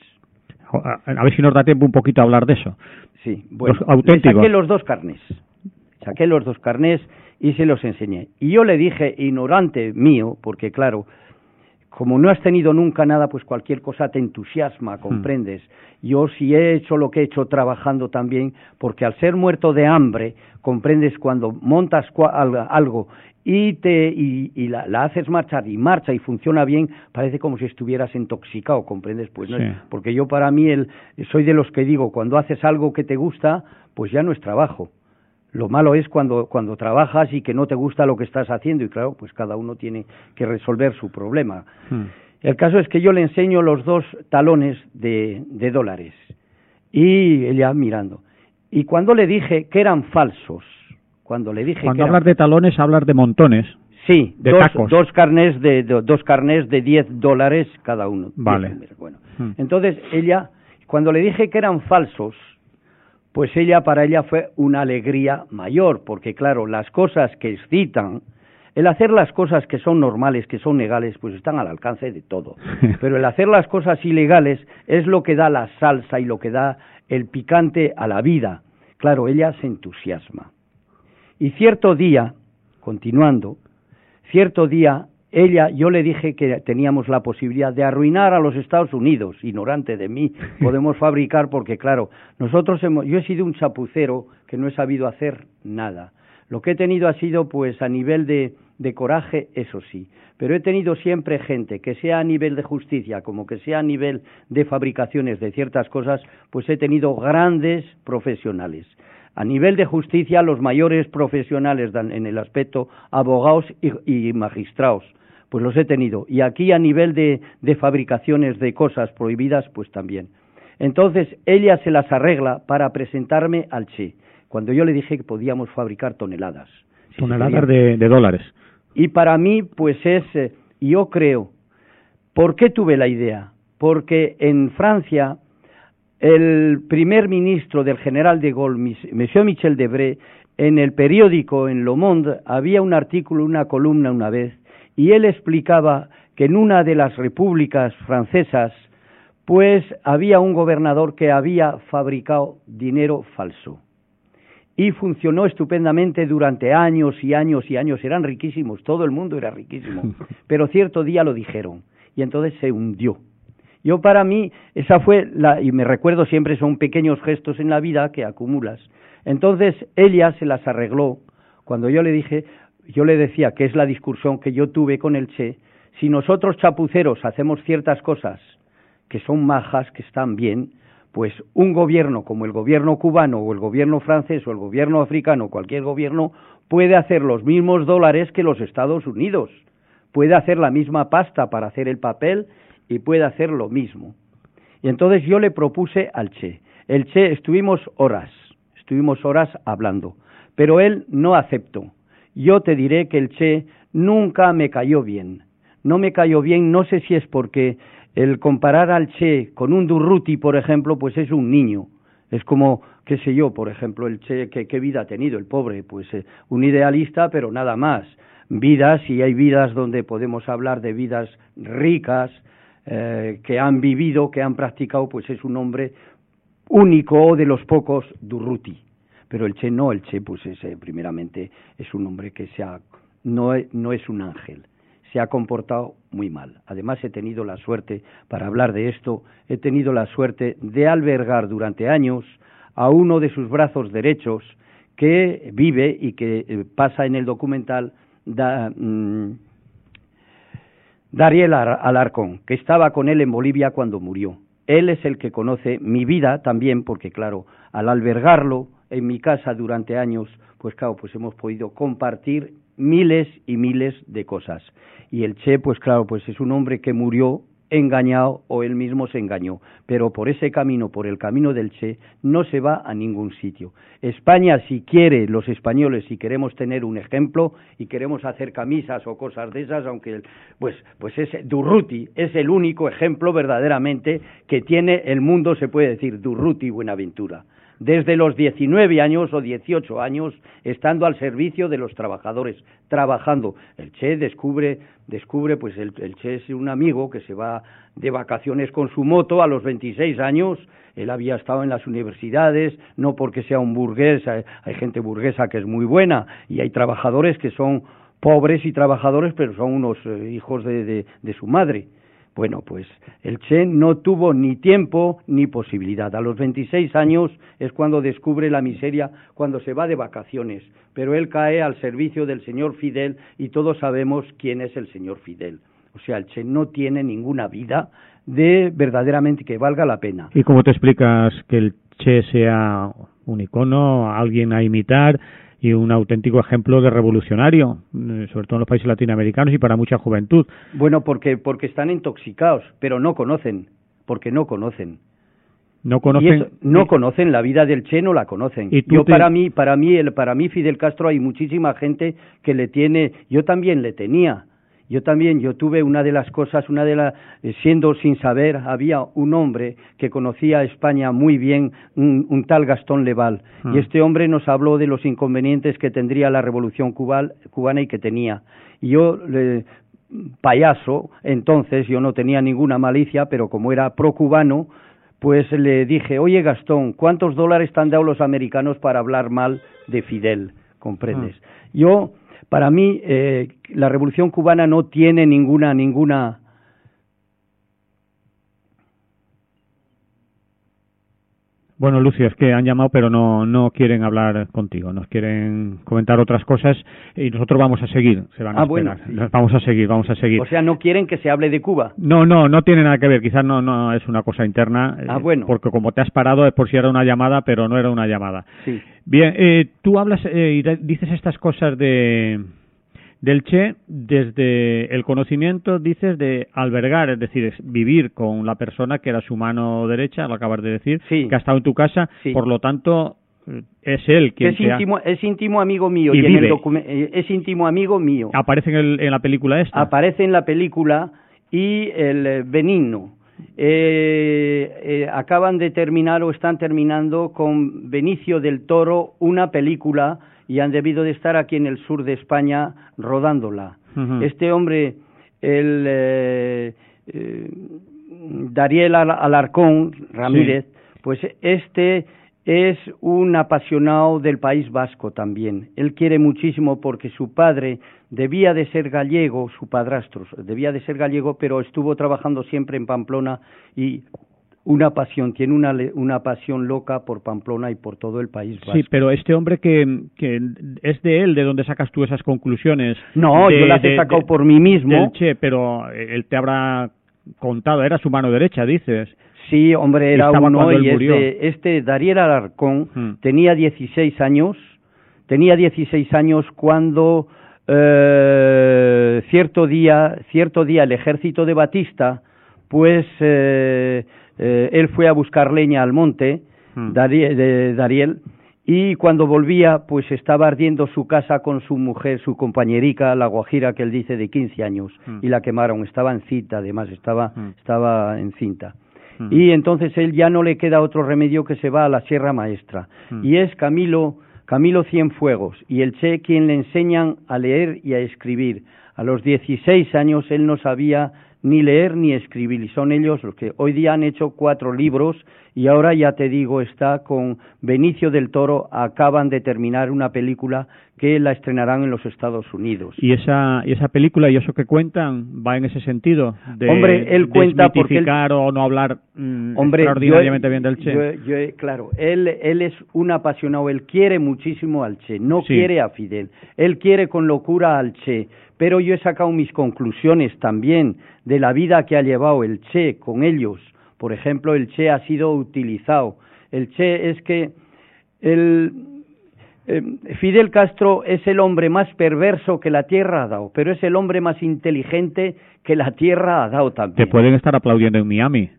[SPEAKER 3] A ver si nos da tiempo un poquito a hablar de eso.
[SPEAKER 4] Sí, bueno, saqué los dos carnés. Saqué los dos carnés y se los enseñé. Y yo le dije, ignorante mío, porque claro, como no has tenido nunca nada, pues cualquier cosa te entusiasma, hmm. comprendes. Yo si he hecho lo que he hecho trabajando también, porque al ser muerto de hambre, comprendes cuando montas algo y te y, la, haces marchar y marcha y funciona bien, parece como si estuvieras intoxicado, comprendes, pues no porque yo para mí el, soy de los que digo, cuando haces algo que te gusta, pues ya no es trabajo lo malo es cuando, cuando trabajas y que no te gusta lo que estás haciendo y claro, pues cada uno tiene que resolver su problema. Hmm. El caso es que yo le enseño los dos talones de, de dólares y ella mirando. Y cuando le dije que eran falsos, cuando le dije
[SPEAKER 3] cuando hablas de talones hablas de montones.
[SPEAKER 4] Sí, de dos, dos carnés de, dos carnés de 10 dólares cada uno.
[SPEAKER 3] Vale.
[SPEAKER 4] Bueno, hmm. entonces ella, cuando le dije que eran falsos, pues ella para ella fue una alegría mayor, porque claro, las cosas que excitan, el hacer las cosas que son normales, que son legales, pues están al alcance de todo. Pero el hacer las cosas ilegales es lo que da la salsa y lo que da el picante a la vida. Claro, ella se entusiasma. Y cierto día, continuando, cierto día ella, yo le dije que teníamos la posibilidad de arruinar a los Estados Unidos, ignorante de mí, podemos fabricar porque claro, nosotros hemos, yo he sido un chapucero que no he sabido hacer nada. Lo que he tenido ha sido pues a nivel de, coraje, eso sí, pero he tenido siempre gente, que sea a nivel de justicia como que sea a nivel de fabricaciones de ciertas cosas, pues he tenido grandes profesionales a nivel de justicia los mayores profesionales en el aspecto abogados y, magistrados pues los he tenido. Y aquí a nivel de, de fabricaciones de cosas prohibidas, pues también. Entonces ella se las arregla para presentarme al Che, cuando yo le dije que podíamos fabricar toneladas.
[SPEAKER 3] toneladas de, dólares.
[SPEAKER 4] Y para mí, pues es, eh, yo creo, ¿por qué tuve la idea? Porque en Francia, el primer ministro del general de Gaulle, Monsieur Michel Debré, en el periódico, en Le Monde, había un artículo, una columna una vez, y él explicaba que en una de las repúblicas francesas pues había un gobernador que había fabricado dinero falso y funcionó estupendamente durante años y años y años. Eran riquísimos todo el mundo era riquísimo. Pero cierto día lo dijeron y entonces se hundió. Yo para mí esa fue la y me recuerdo siempre son pequeños gestos en la vida que acumulas. Entonces ella se las arregló. Cuando yo le dije yo le decía que es la discusión que yo tuve con el Che, si nosotros chapuceros hacemos ciertas cosas que son majas, que están bien, pues un gobierno como el gobierno cubano o el gobierno francés o el gobierno africano, cualquier gobierno, puede hacer los mismos dólares que los Estados Unidos, puede hacer la misma pasta para hacer el papel y puede hacer lo mismo. Y entonces yo le propuse al Che. El Che estuvimos horas, estuvimos horas hablando, pero él no aceptó yo te diré que el Che nunca me cayó bien. No me cayó bien, no sé si es porque el comparar al Che con un Durruti, por ejemplo, pues es un niño. Es como, qué sé yo, por ejemplo, el Che, ¿qué, vida ha tenido el pobre? Pues eh, un idealista, pero nada más. Vidas, y hay vidas donde podemos hablar de vidas ricas, eh, que han vivido, que han practicado, pues es un hombre único de los pocos Durruti. Pero el Che no, el Che, pues es, eh, primeramente, es un hombre que se ha, no, no es un ángel se ha comportado muy mal. Además, he tenido la suerte, para hablar de esto, he tenido la suerte de albergar durante años a uno de sus brazos derechos que vive y que eh, pasa en el documental da, mm, Dariel Alarcón, que estaba con él en Bolivia cuando murió. Él es el que conoce mi vida también, porque claro, al albergarlo en mi casa durante años, pues claro, pues hemos podido compartir miles y miles de cosas. Y el Che, pues claro, pues es un hombre que murió engañado o él mismo se engañó. Pero por ese camino, por el camino del Che, no se va a ningún sitio. España, si quiere, los españoles, si queremos tener un ejemplo y queremos hacer camisas o cosas de esas, aunque, pues, pues es Durruti es el único ejemplo verdaderamente que tiene el mundo, se puede decir, Durruti Buenaventura desde los 19 años o 18 años, estando al servicio de los trabajadores, trabajando. El Che descubre, descubre, pues el, Che es un amigo que se va de vacaciones con su moto a los 26 años. Él había estado en las universidades, no porque sea un burgués, hay, gente burguesa que es muy buena y hay trabajadores que son pobres y trabajadores, pero son unos eh, hijos de su madre. Bueno, pues el Che no tuvo ni tiempo ni posibilidad. A los 26 años es cuando descubre la miseria, cuando se va de vacaciones. Pero él cae al servicio del señor Fidel y todos sabemos quién es el señor Fidel. O sea, el Che no tiene ninguna vida de verdaderamente que valga la pena.
[SPEAKER 3] ¿Y cómo te explicas que el Che sea un icono, alguien a imitar? Y un auténtico ejemplo de revolucionario, eh, sobre todo en los países latinoamericanos y para mucha juventud.
[SPEAKER 4] Bueno, porque, porque están intoxicados, pero no conocen, porque no conocen.
[SPEAKER 3] No conocen,
[SPEAKER 4] no conocen la vida del Che, no la conocen. ¿Y yo para mí, para mí, el, para mí Fidel Castro hay muchísima gente que le tiene, yo también le tenía, yo también, yo tuve una de las cosas, una de las, eh, siendo sin saber, había un hombre que conocía a España muy bien, un, tal Gastón Leval, y ah. este hombre nos habló de los inconvenientes que tendría la revolución cubana y que tenía. Y yo, payaso, entonces yo no tenía ninguna malicia, pero como era pro-cubano, pues le dije, oye Gastón, ¿cuántos dólares te han dado los americanos para hablar mal de Fidel? ¿Comprendes? Ah. Yo para mí, eh, la revolución cubana no tiene ninguna, ninguna
[SPEAKER 3] Bueno, Lucio, es que han llamado pero no, no quieren hablar contigo, nos quieren comentar otras cosas y nosotros vamos a seguir, se van a ah, Bueno, Vamos a seguir, vamos a seguir.
[SPEAKER 4] O sea, no quieren que se hable de Cuba.
[SPEAKER 3] No, no, no tiene nada que ver, quizás no, no es una cosa interna.
[SPEAKER 4] Ah, eh, bueno.
[SPEAKER 3] Porque como te has parado es por si era una llamada, pero no era una llamada.
[SPEAKER 4] Sí.
[SPEAKER 3] Bien, eh, tú hablas eh, y dices estas cosas de del Che desde el conocimiento, dices, de albergar, es decir, vivir con la persona que era su mano derecha, lo acabas de decir, que ha estado en tu casa, por lo tanto, es él quien
[SPEAKER 4] es íntimo, es íntimo amigo mío y, eh, es íntimo amigo mío.
[SPEAKER 3] Aparece en, la película esta.
[SPEAKER 4] Aparece en la película y el eh, Benigno. Eh, acaban de terminar o están terminando con Benicio del Toro una película y han debido de estar aquí en el sur de España rodándola. Este hombre, el eh, eh, Dariel Alarcón Ramírez, pues este es un apasionado del País Vasco también. Él quiere muchísimo porque su padre debía de ser gallego, su padrastro debía de ser gallego, pero estuvo trabajando siempre en Pamplona y una pasión, tiene una, una pasión loca por Pamplona y por todo el país vasco.
[SPEAKER 3] Sí, pero este hombre que, que es de él, ¿de dónde sacas tú esas conclusiones?
[SPEAKER 4] No, yo las he sacado por mí mismo.
[SPEAKER 3] che, pero él te habrá contado, era su mano derecha, dices.
[SPEAKER 4] Sí, hombre, era uno y este, este Dariel Alarcón hmm. tenía 16 años, tenía 16 años cuando eh, cierto día, cierto día el ejército de Batista, pues eh, eh, él fue a buscar leña al monte, hmm. de Dariel, y cuando volvía, pues estaba ardiendo su casa con su mujer, su compañerica, la guajira que él dice de 15 años,
[SPEAKER 3] Mm.
[SPEAKER 4] y la quemaron. Estaba en cinta, además, estaba,
[SPEAKER 3] Mm.
[SPEAKER 4] estaba en cinta.
[SPEAKER 3] Mm.
[SPEAKER 4] Y entonces él ya no le queda otro remedio que se va a la Sierra Maestra. Y es Camilo, Camilo Cienfuegos, y el Che quien le enseñan a leer y a escribir. A los 16 años él no sabía ni leer ni escribir, y son ellos los que hoy día han hecho cuatro libros y ahora ya te digo está con Benicio del Toro, acaban de terminar una película que la estrenarán en los Estados Unidos.
[SPEAKER 3] Y esa, y esa película y eso que cuentan va en ese sentido de
[SPEAKER 4] Hombre, él cuenta porque él-
[SPEAKER 3] o no hablar mm,
[SPEAKER 4] Hombre,
[SPEAKER 3] extraordinariamente
[SPEAKER 4] yo-
[SPEAKER 3] bien del Che.
[SPEAKER 4] yo- yo- claro, él, él es un apasionado, él quiere muchísimo al Che, no
[SPEAKER 3] Sí.
[SPEAKER 4] quiere a Fidel, él quiere con locura al Che, pero yo he sacado mis conclusiones también de la vida que ha llevado el Che con ellos. Por ejemplo, el Che ha sido utilizado. El Che es que el, eh, Fidel Castro es el hombre más perverso que la Tierra ha dado, pero es el hombre más inteligente que la Tierra ha dado
[SPEAKER 3] Te
[SPEAKER 4] también.
[SPEAKER 3] pueden estar aplaudiendo en Miami.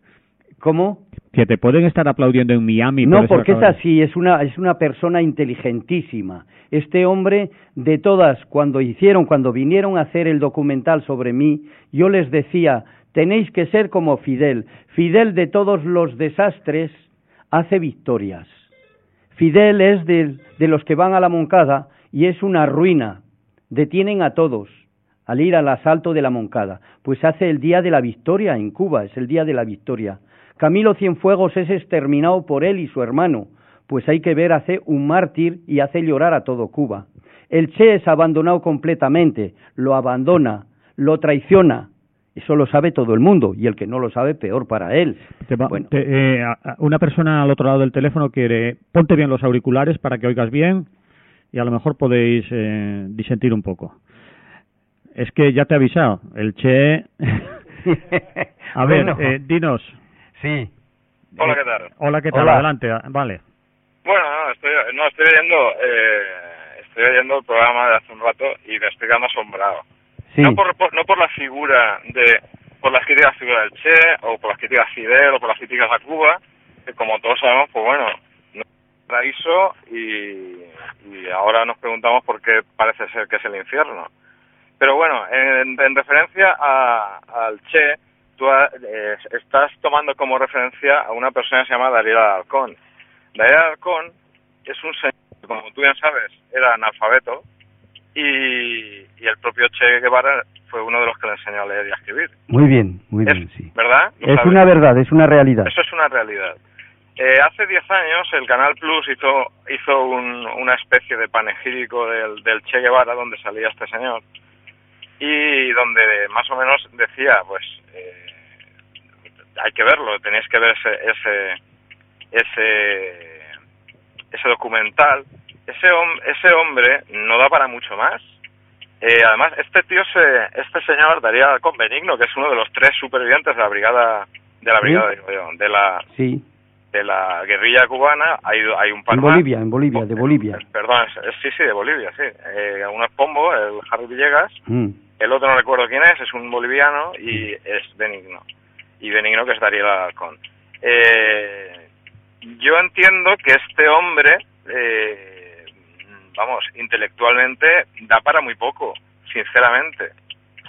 [SPEAKER 4] ¿Cómo?
[SPEAKER 3] Que te pueden estar aplaudiendo en Miami.
[SPEAKER 4] No, porque es así, es una, es una persona inteligentísima. Este hombre, de todas, cuando hicieron, cuando vinieron a hacer el documental sobre mí, yo les decía, tenéis que ser como Fidel. Fidel de todos los desastres hace victorias. Fidel es de, los que van a la Moncada y es una ruina. Detienen a todos al ir al asalto de la Moncada. Pues hace el día de la victoria en Cuba, es el día de la victoria. Camilo Cienfuegos es exterminado por él y su hermano, pues hay que ver hace un mártir y hace llorar a todo Cuba. El Che es abandonado completamente, lo abandona, lo traiciona. Eso lo sabe todo el mundo y el que no lo sabe peor para él.
[SPEAKER 3] Te va-
[SPEAKER 4] Bueno.
[SPEAKER 3] te- eh, una persona al otro lado del teléfono quiere ponte bien los auriculares para que oigas bien y a lo mejor podéis eh, disentir un poco. Es que ya te he avisado, el Che... a ver,
[SPEAKER 4] Bueno.
[SPEAKER 3] eh, dinos.
[SPEAKER 4] Sí.
[SPEAKER 5] Hola, ¿qué tal?
[SPEAKER 3] Hola, ¿qué tal?
[SPEAKER 4] Hola.
[SPEAKER 3] Adelante, a- vale.
[SPEAKER 5] Bueno, no, estoy, no, estoy oyendo, eh, estoy oyendo el programa de hace un rato y me estoy quedando asombrado. No, por, no por la figura de, por las críticas a la figura del Che, o por las críticas Fidel, o por las críticas a Cuba, que como todos sabemos, pues bueno, no paraíso y, y ahora nos preguntamos por qué parece ser que es el infierno. Pero bueno, en, en referencia a- al Che, tú eh, estás tomando como referencia a una persona que se llama Daniel Alarcón. Daniel Alarcón es un señor como tú bien sabes, era analfabeto y, y el propio Che Guevara fue uno de los que le enseñó a leer y a escribir.
[SPEAKER 4] Muy bien, muy
[SPEAKER 5] Es-
[SPEAKER 4] bien, sí.
[SPEAKER 5] ¿Verdad? ¿Lo
[SPEAKER 4] Es
[SPEAKER 5] sabes?
[SPEAKER 4] una verdad, es una realidad.
[SPEAKER 5] Eso es una realidad. Eh, hace 10 años el Canal Plus hizo, hizo un- una especie de panegírico del, del Che Guevara donde salía este señor y donde más o menos decía, pues, eh, hay que verlo, tenéis que ver ese, ese, ese, ese documental. Ese, hom- ese hombre no da para mucho más. Eh, además, este tío, se, este señor Daría con Benigno, que es uno de los tres supervivientes de la brigada, de la
[SPEAKER 4] ¿Sí?
[SPEAKER 5] brigada, digo yo, de la,
[SPEAKER 4] Sí,
[SPEAKER 5] de la guerrilla cubana, hay, hay un par
[SPEAKER 4] en
[SPEAKER 5] más.
[SPEAKER 4] Bolivia, en Bolivia, de Bolivia.
[SPEAKER 5] Eh, Perdón, es- sí, sí, de Bolivia, sí. Eh, uno es Pombo, el Harry Villegas,
[SPEAKER 4] Mm.
[SPEAKER 5] el otro no recuerdo quién es, es un boliviano y es Benigno. Y Benigno que es Darío Alarcón. Eh, yo entiendo que este hombre, eh, vamos, intelectualmente da para muy poco, sinceramente,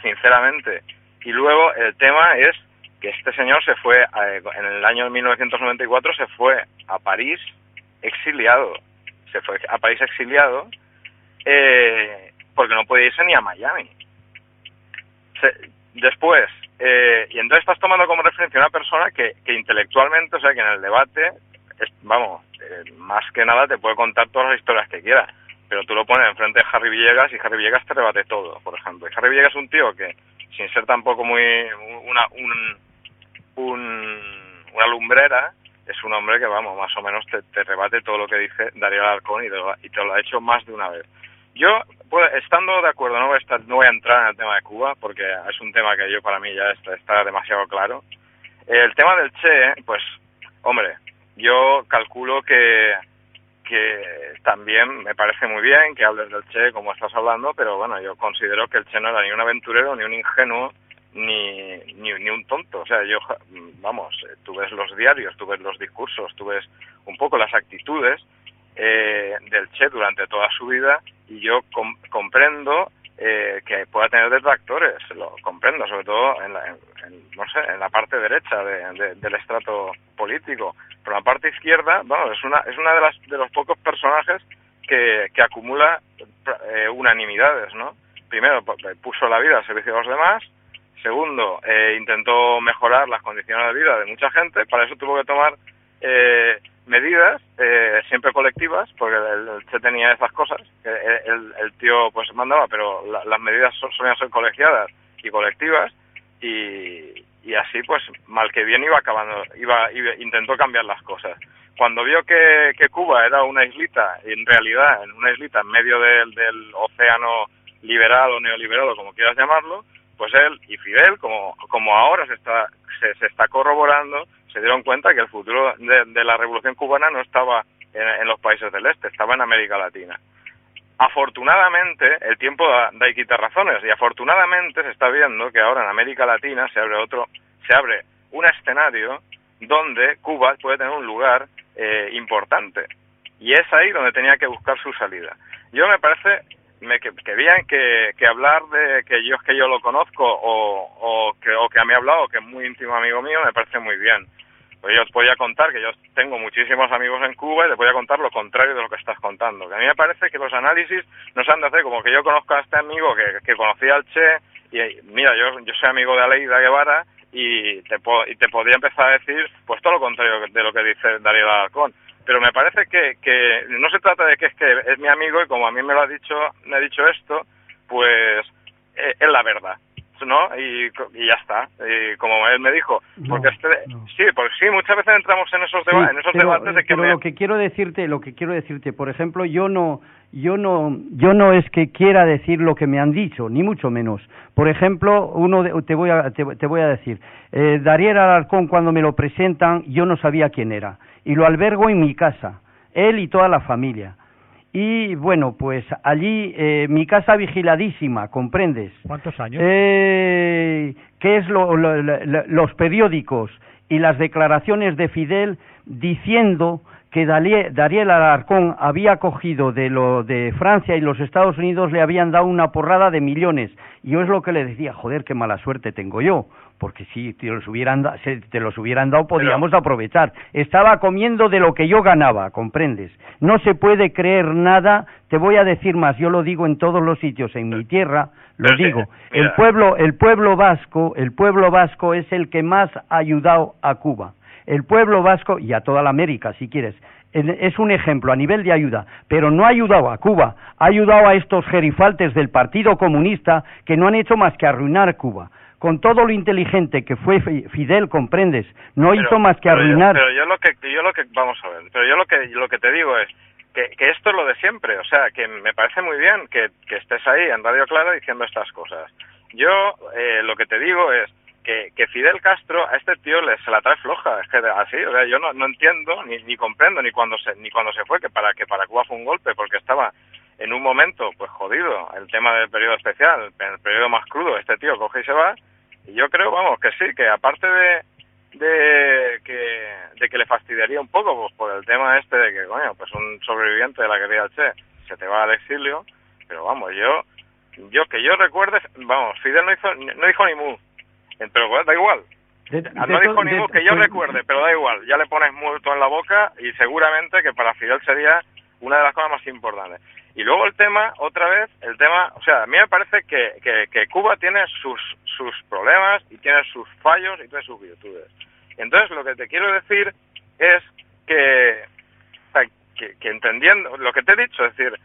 [SPEAKER 5] sinceramente. Y luego el tema es que este señor se fue, eh, en el año 1994 se fue a París exiliado, se fue a París exiliado eh, porque no podía irse ni a Miami. Se- después, eh, y entonces estás tomando como referencia una persona que, que intelectualmente, o sea, que en el debate, es- vamos, eh, más que nada te puede contar todas las historias que quiera, pero tú lo pones enfrente de Harry Villegas y Harry Villegas te rebate todo, por ejemplo. Y Harry Villegas es un tío que, sin ser tampoco muy una, un, un- una lumbrera, es un hombre que, vamos, más o menos te, te rebate todo lo que dice Darío Alarcón y te, lo, y te lo ha hecho más de una vez. Yo, pues, estando de acuerdo, no voy, a estar, no voy a entrar en el tema de Cuba, porque es un tema que yo para mí ya está, está demasiado claro. El tema del Che, pues, hombre, yo calculo que, que también me parece muy bien que hables del Che como estás hablando, pero bueno, yo considero que el Che no era ni un aventurero, ni un ingenuo, ni, ni, ni un tonto. O sea, yo, vamos, eh, tú ves los diarios, tú ves los discursos, tú ves un poco las actitudes eh, del Che durante toda su vida y yo comprendo eh, que pueda tener detractores, lo comprendo, sobre todo en la, no sé, en la parte derecha del estrato político, pero en la parte izquierda, bueno, es una, es una de, las, de los pocos personajes que, que acumula eh, unanimidades, ¿no? Primero, puso la vida al servicio de los demás, segundo, eh, intentó mejorar las condiciones de vida de mucha gente, para eso tuvo que tomar eh, medidas eh, siempre colectivas, porque el, se tenía esas cosas, el, el, tío pues mandaba, pero las medidas solían ser colegiadas y colectivas, y, y así pues mal que bien iba acabando, iba, intentó cambiar las cosas. Cuando vio que, que Cuba era una islita, en realidad en una islita en medio del, del océano liberal o neoliberal o como quieras llamarlo, pues él y Fidel, como, como ahora se está, se, se está corroborando, se dieron cuenta que el futuro de, la revolución cubana no estaba en, los países del este, estaba en América Latina. Afortunadamente, el tiempo da, y quita razones, y afortunadamente se está viendo que ahora en América Latina se abre otro, se abre un escenario donde Cuba puede tener un lugar eh, importante. Y es ahí donde tenía que buscar su salida. Yo me parece me, que, que que, hablar de que yo es que yo lo conozco o, o, que, o que me ha hablado, que es muy íntimo amigo mío, me parece muy bien. Pues yo os voy a contar que yo tengo muchísimos amigos en Cuba y les voy a contar lo contrario de lo que estás contando. Que a mí me parece que los análisis no se han de hacer como que yo conozco a este amigo que, que conocía al Che y mira, yo, yo soy amigo de Aleida Guevara y te, y te podría empezar a decir pues todo lo contrario de lo que dice Darío Alarcón. Pero me parece que, que no se trata de que es que es mi amigo y como a mí me lo ha dicho, me ha dicho esto, pues eh, es la verdad. ¿no? Y, y ya está. Y como él me dijo, porque este, sí, pues sí, muchas veces entramos en esos, en esos debates de que
[SPEAKER 4] lo que quiero decirte, lo que quiero decirte, por ejemplo, yo no yo no yo no es que quiera decir lo que me han dicho, ni mucho menos. Por ejemplo, uno te voy a te, voy a decir, eh, Dariel Alarcón cuando me lo presentan, yo no sabía quién era y lo albergo en mi casa, él y toda la familia y bueno, pues allí eh, mi casa vigiladísima, ¿comprendes?
[SPEAKER 3] ¿Cuántos años?
[SPEAKER 4] Eh, ¿Qué es lo, los periódicos y las declaraciones de Fidel diciendo que Dariel Alarcón había cogido de lo de Francia y los Estados Unidos le habían dado una porrada de millones. Y yo es lo que le decía, joder, qué mala suerte tengo yo, porque si te los hubieran, te los hubieran dado podíamos aprovechar. Estaba comiendo de lo que yo ganaba, ¿comprendes? No se puede creer nada, te voy a decir más, yo lo digo en todos los sitios, en mi tierra, lo digo. El pueblo, el pueblo vasco, el pueblo vasco es el que más ha ayudado a Cuba el pueblo vasco y a toda la América, si quieres, es un ejemplo a nivel de ayuda, pero no ha ayudado a Cuba, ha ayudado a estos gerifaltes del Partido Comunista que no han hecho más que arruinar Cuba. Con todo lo inteligente que fue Fidel, comprendes, no hizo más que arruinar.
[SPEAKER 5] Pero yo, lo que yo lo que vamos a ver, pero yo lo que lo que te digo es que, que esto es lo de siempre, o sea, que me parece muy bien que, que estés ahí en Radio Clara diciendo estas cosas. Yo eh, lo que te digo es que, que Fidel Castro a este tío le, se la trae floja, es que así, o sea, yo no, no entiendo ni, ni comprendo ni cuando se ni cuando se fue que para que para Cuba fue un golpe porque estaba en un momento pues jodido, el tema del periodo especial, el periodo más crudo, este tío coge y se va y yo creo, vamos, que sí, que aparte de de que de que le fastidiaría un poco pues por el tema este de que coño, pues un sobreviviente de la guerrilla Che se te va al exilio, pero vamos, yo yo que yo recuerde, vamos, Fidel no hizo no dijo ni mu pero da igual. no dijo ningún que yo recuerde, pero da igual. Ya le pones muerto en la boca y seguramente que para Fidel sería una de las cosas más importantes. Y luego el tema, otra vez, el tema, o sea, a mí me parece que, que, Cuba tiene sus, sus problemas y tiene sus fallos y tiene sus virtudes. Entonces, lo que te quiero decir es que, que, que entendiendo lo que te he dicho, es decir,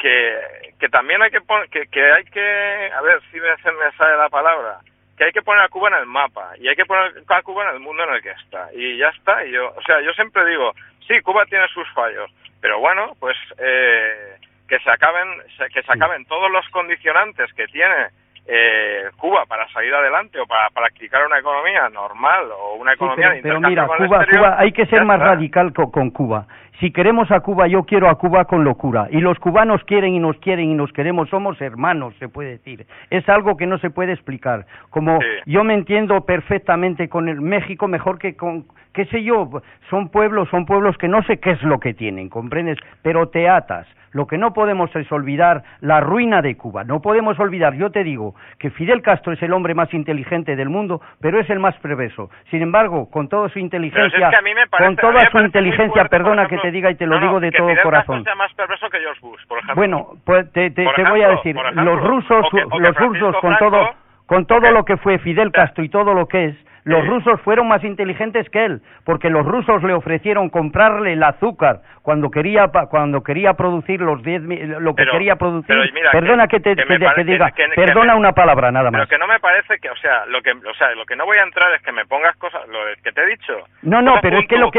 [SPEAKER 5] que, que también hay que poner, que, que hay que, a ver si me, me sale la palabra, que hay que poner a Cuba en el mapa y hay que poner a Cuba en el mundo en el que está y ya está y yo o sea yo siempre digo sí Cuba tiene sus fallos pero bueno pues eh, que se acaben que se acaben todos los condicionantes que tiene eh, Cuba para salir adelante o para practicar una economía normal o una economía
[SPEAKER 4] pero, mira Cuba, Cuba hay que ser más radical con Cuba si queremos a Cuba, yo quiero a Cuba con locura. Y los cubanos quieren y nos quieren y nos queremos. Somos hermanos, se puede decir. Es algo que no se puede explicar. Como yo me entiendo perfectamente con el México mejor que con, qué sé yo, son pueblos, son pueblos que no sé qué es lo que tienen, ¿comprendes? Pero te atas. Lo que no podemos es olvidar la ruina de Cuba. No podemos olvidar, yo te digo, que Fidel Castro es el hombre más inteligente del mundo, pero es el más perverso. Sin embargo, con toda su inteligencia, con toda su inteligencia, perdona que te diga y te lo digo de todo corazón.
[SPEAKER 5] más perverso que George Bush, por ejemplo.
[SPEAKER 4] Bueno, pues te, te, voy a decir, los rusos, los rusos con todo, con todo lo que fue Fidel Castro y todo lo que es, los rusos fueron más inteligentes que él, porque los rusos le ofrecieron comprarle el azúcar cuando quería cuando quería producir los diez lo que quería producir. perdona que, te, diga, perdona una palabra nada más.
[SPEAKER 5] Pero que no me parece que, o sea, lo que, o sea, lo que no voy a entrar es que me pongas cosas, lo que te he dicho.
[SPEAKER 4] No, no, pero es que lo que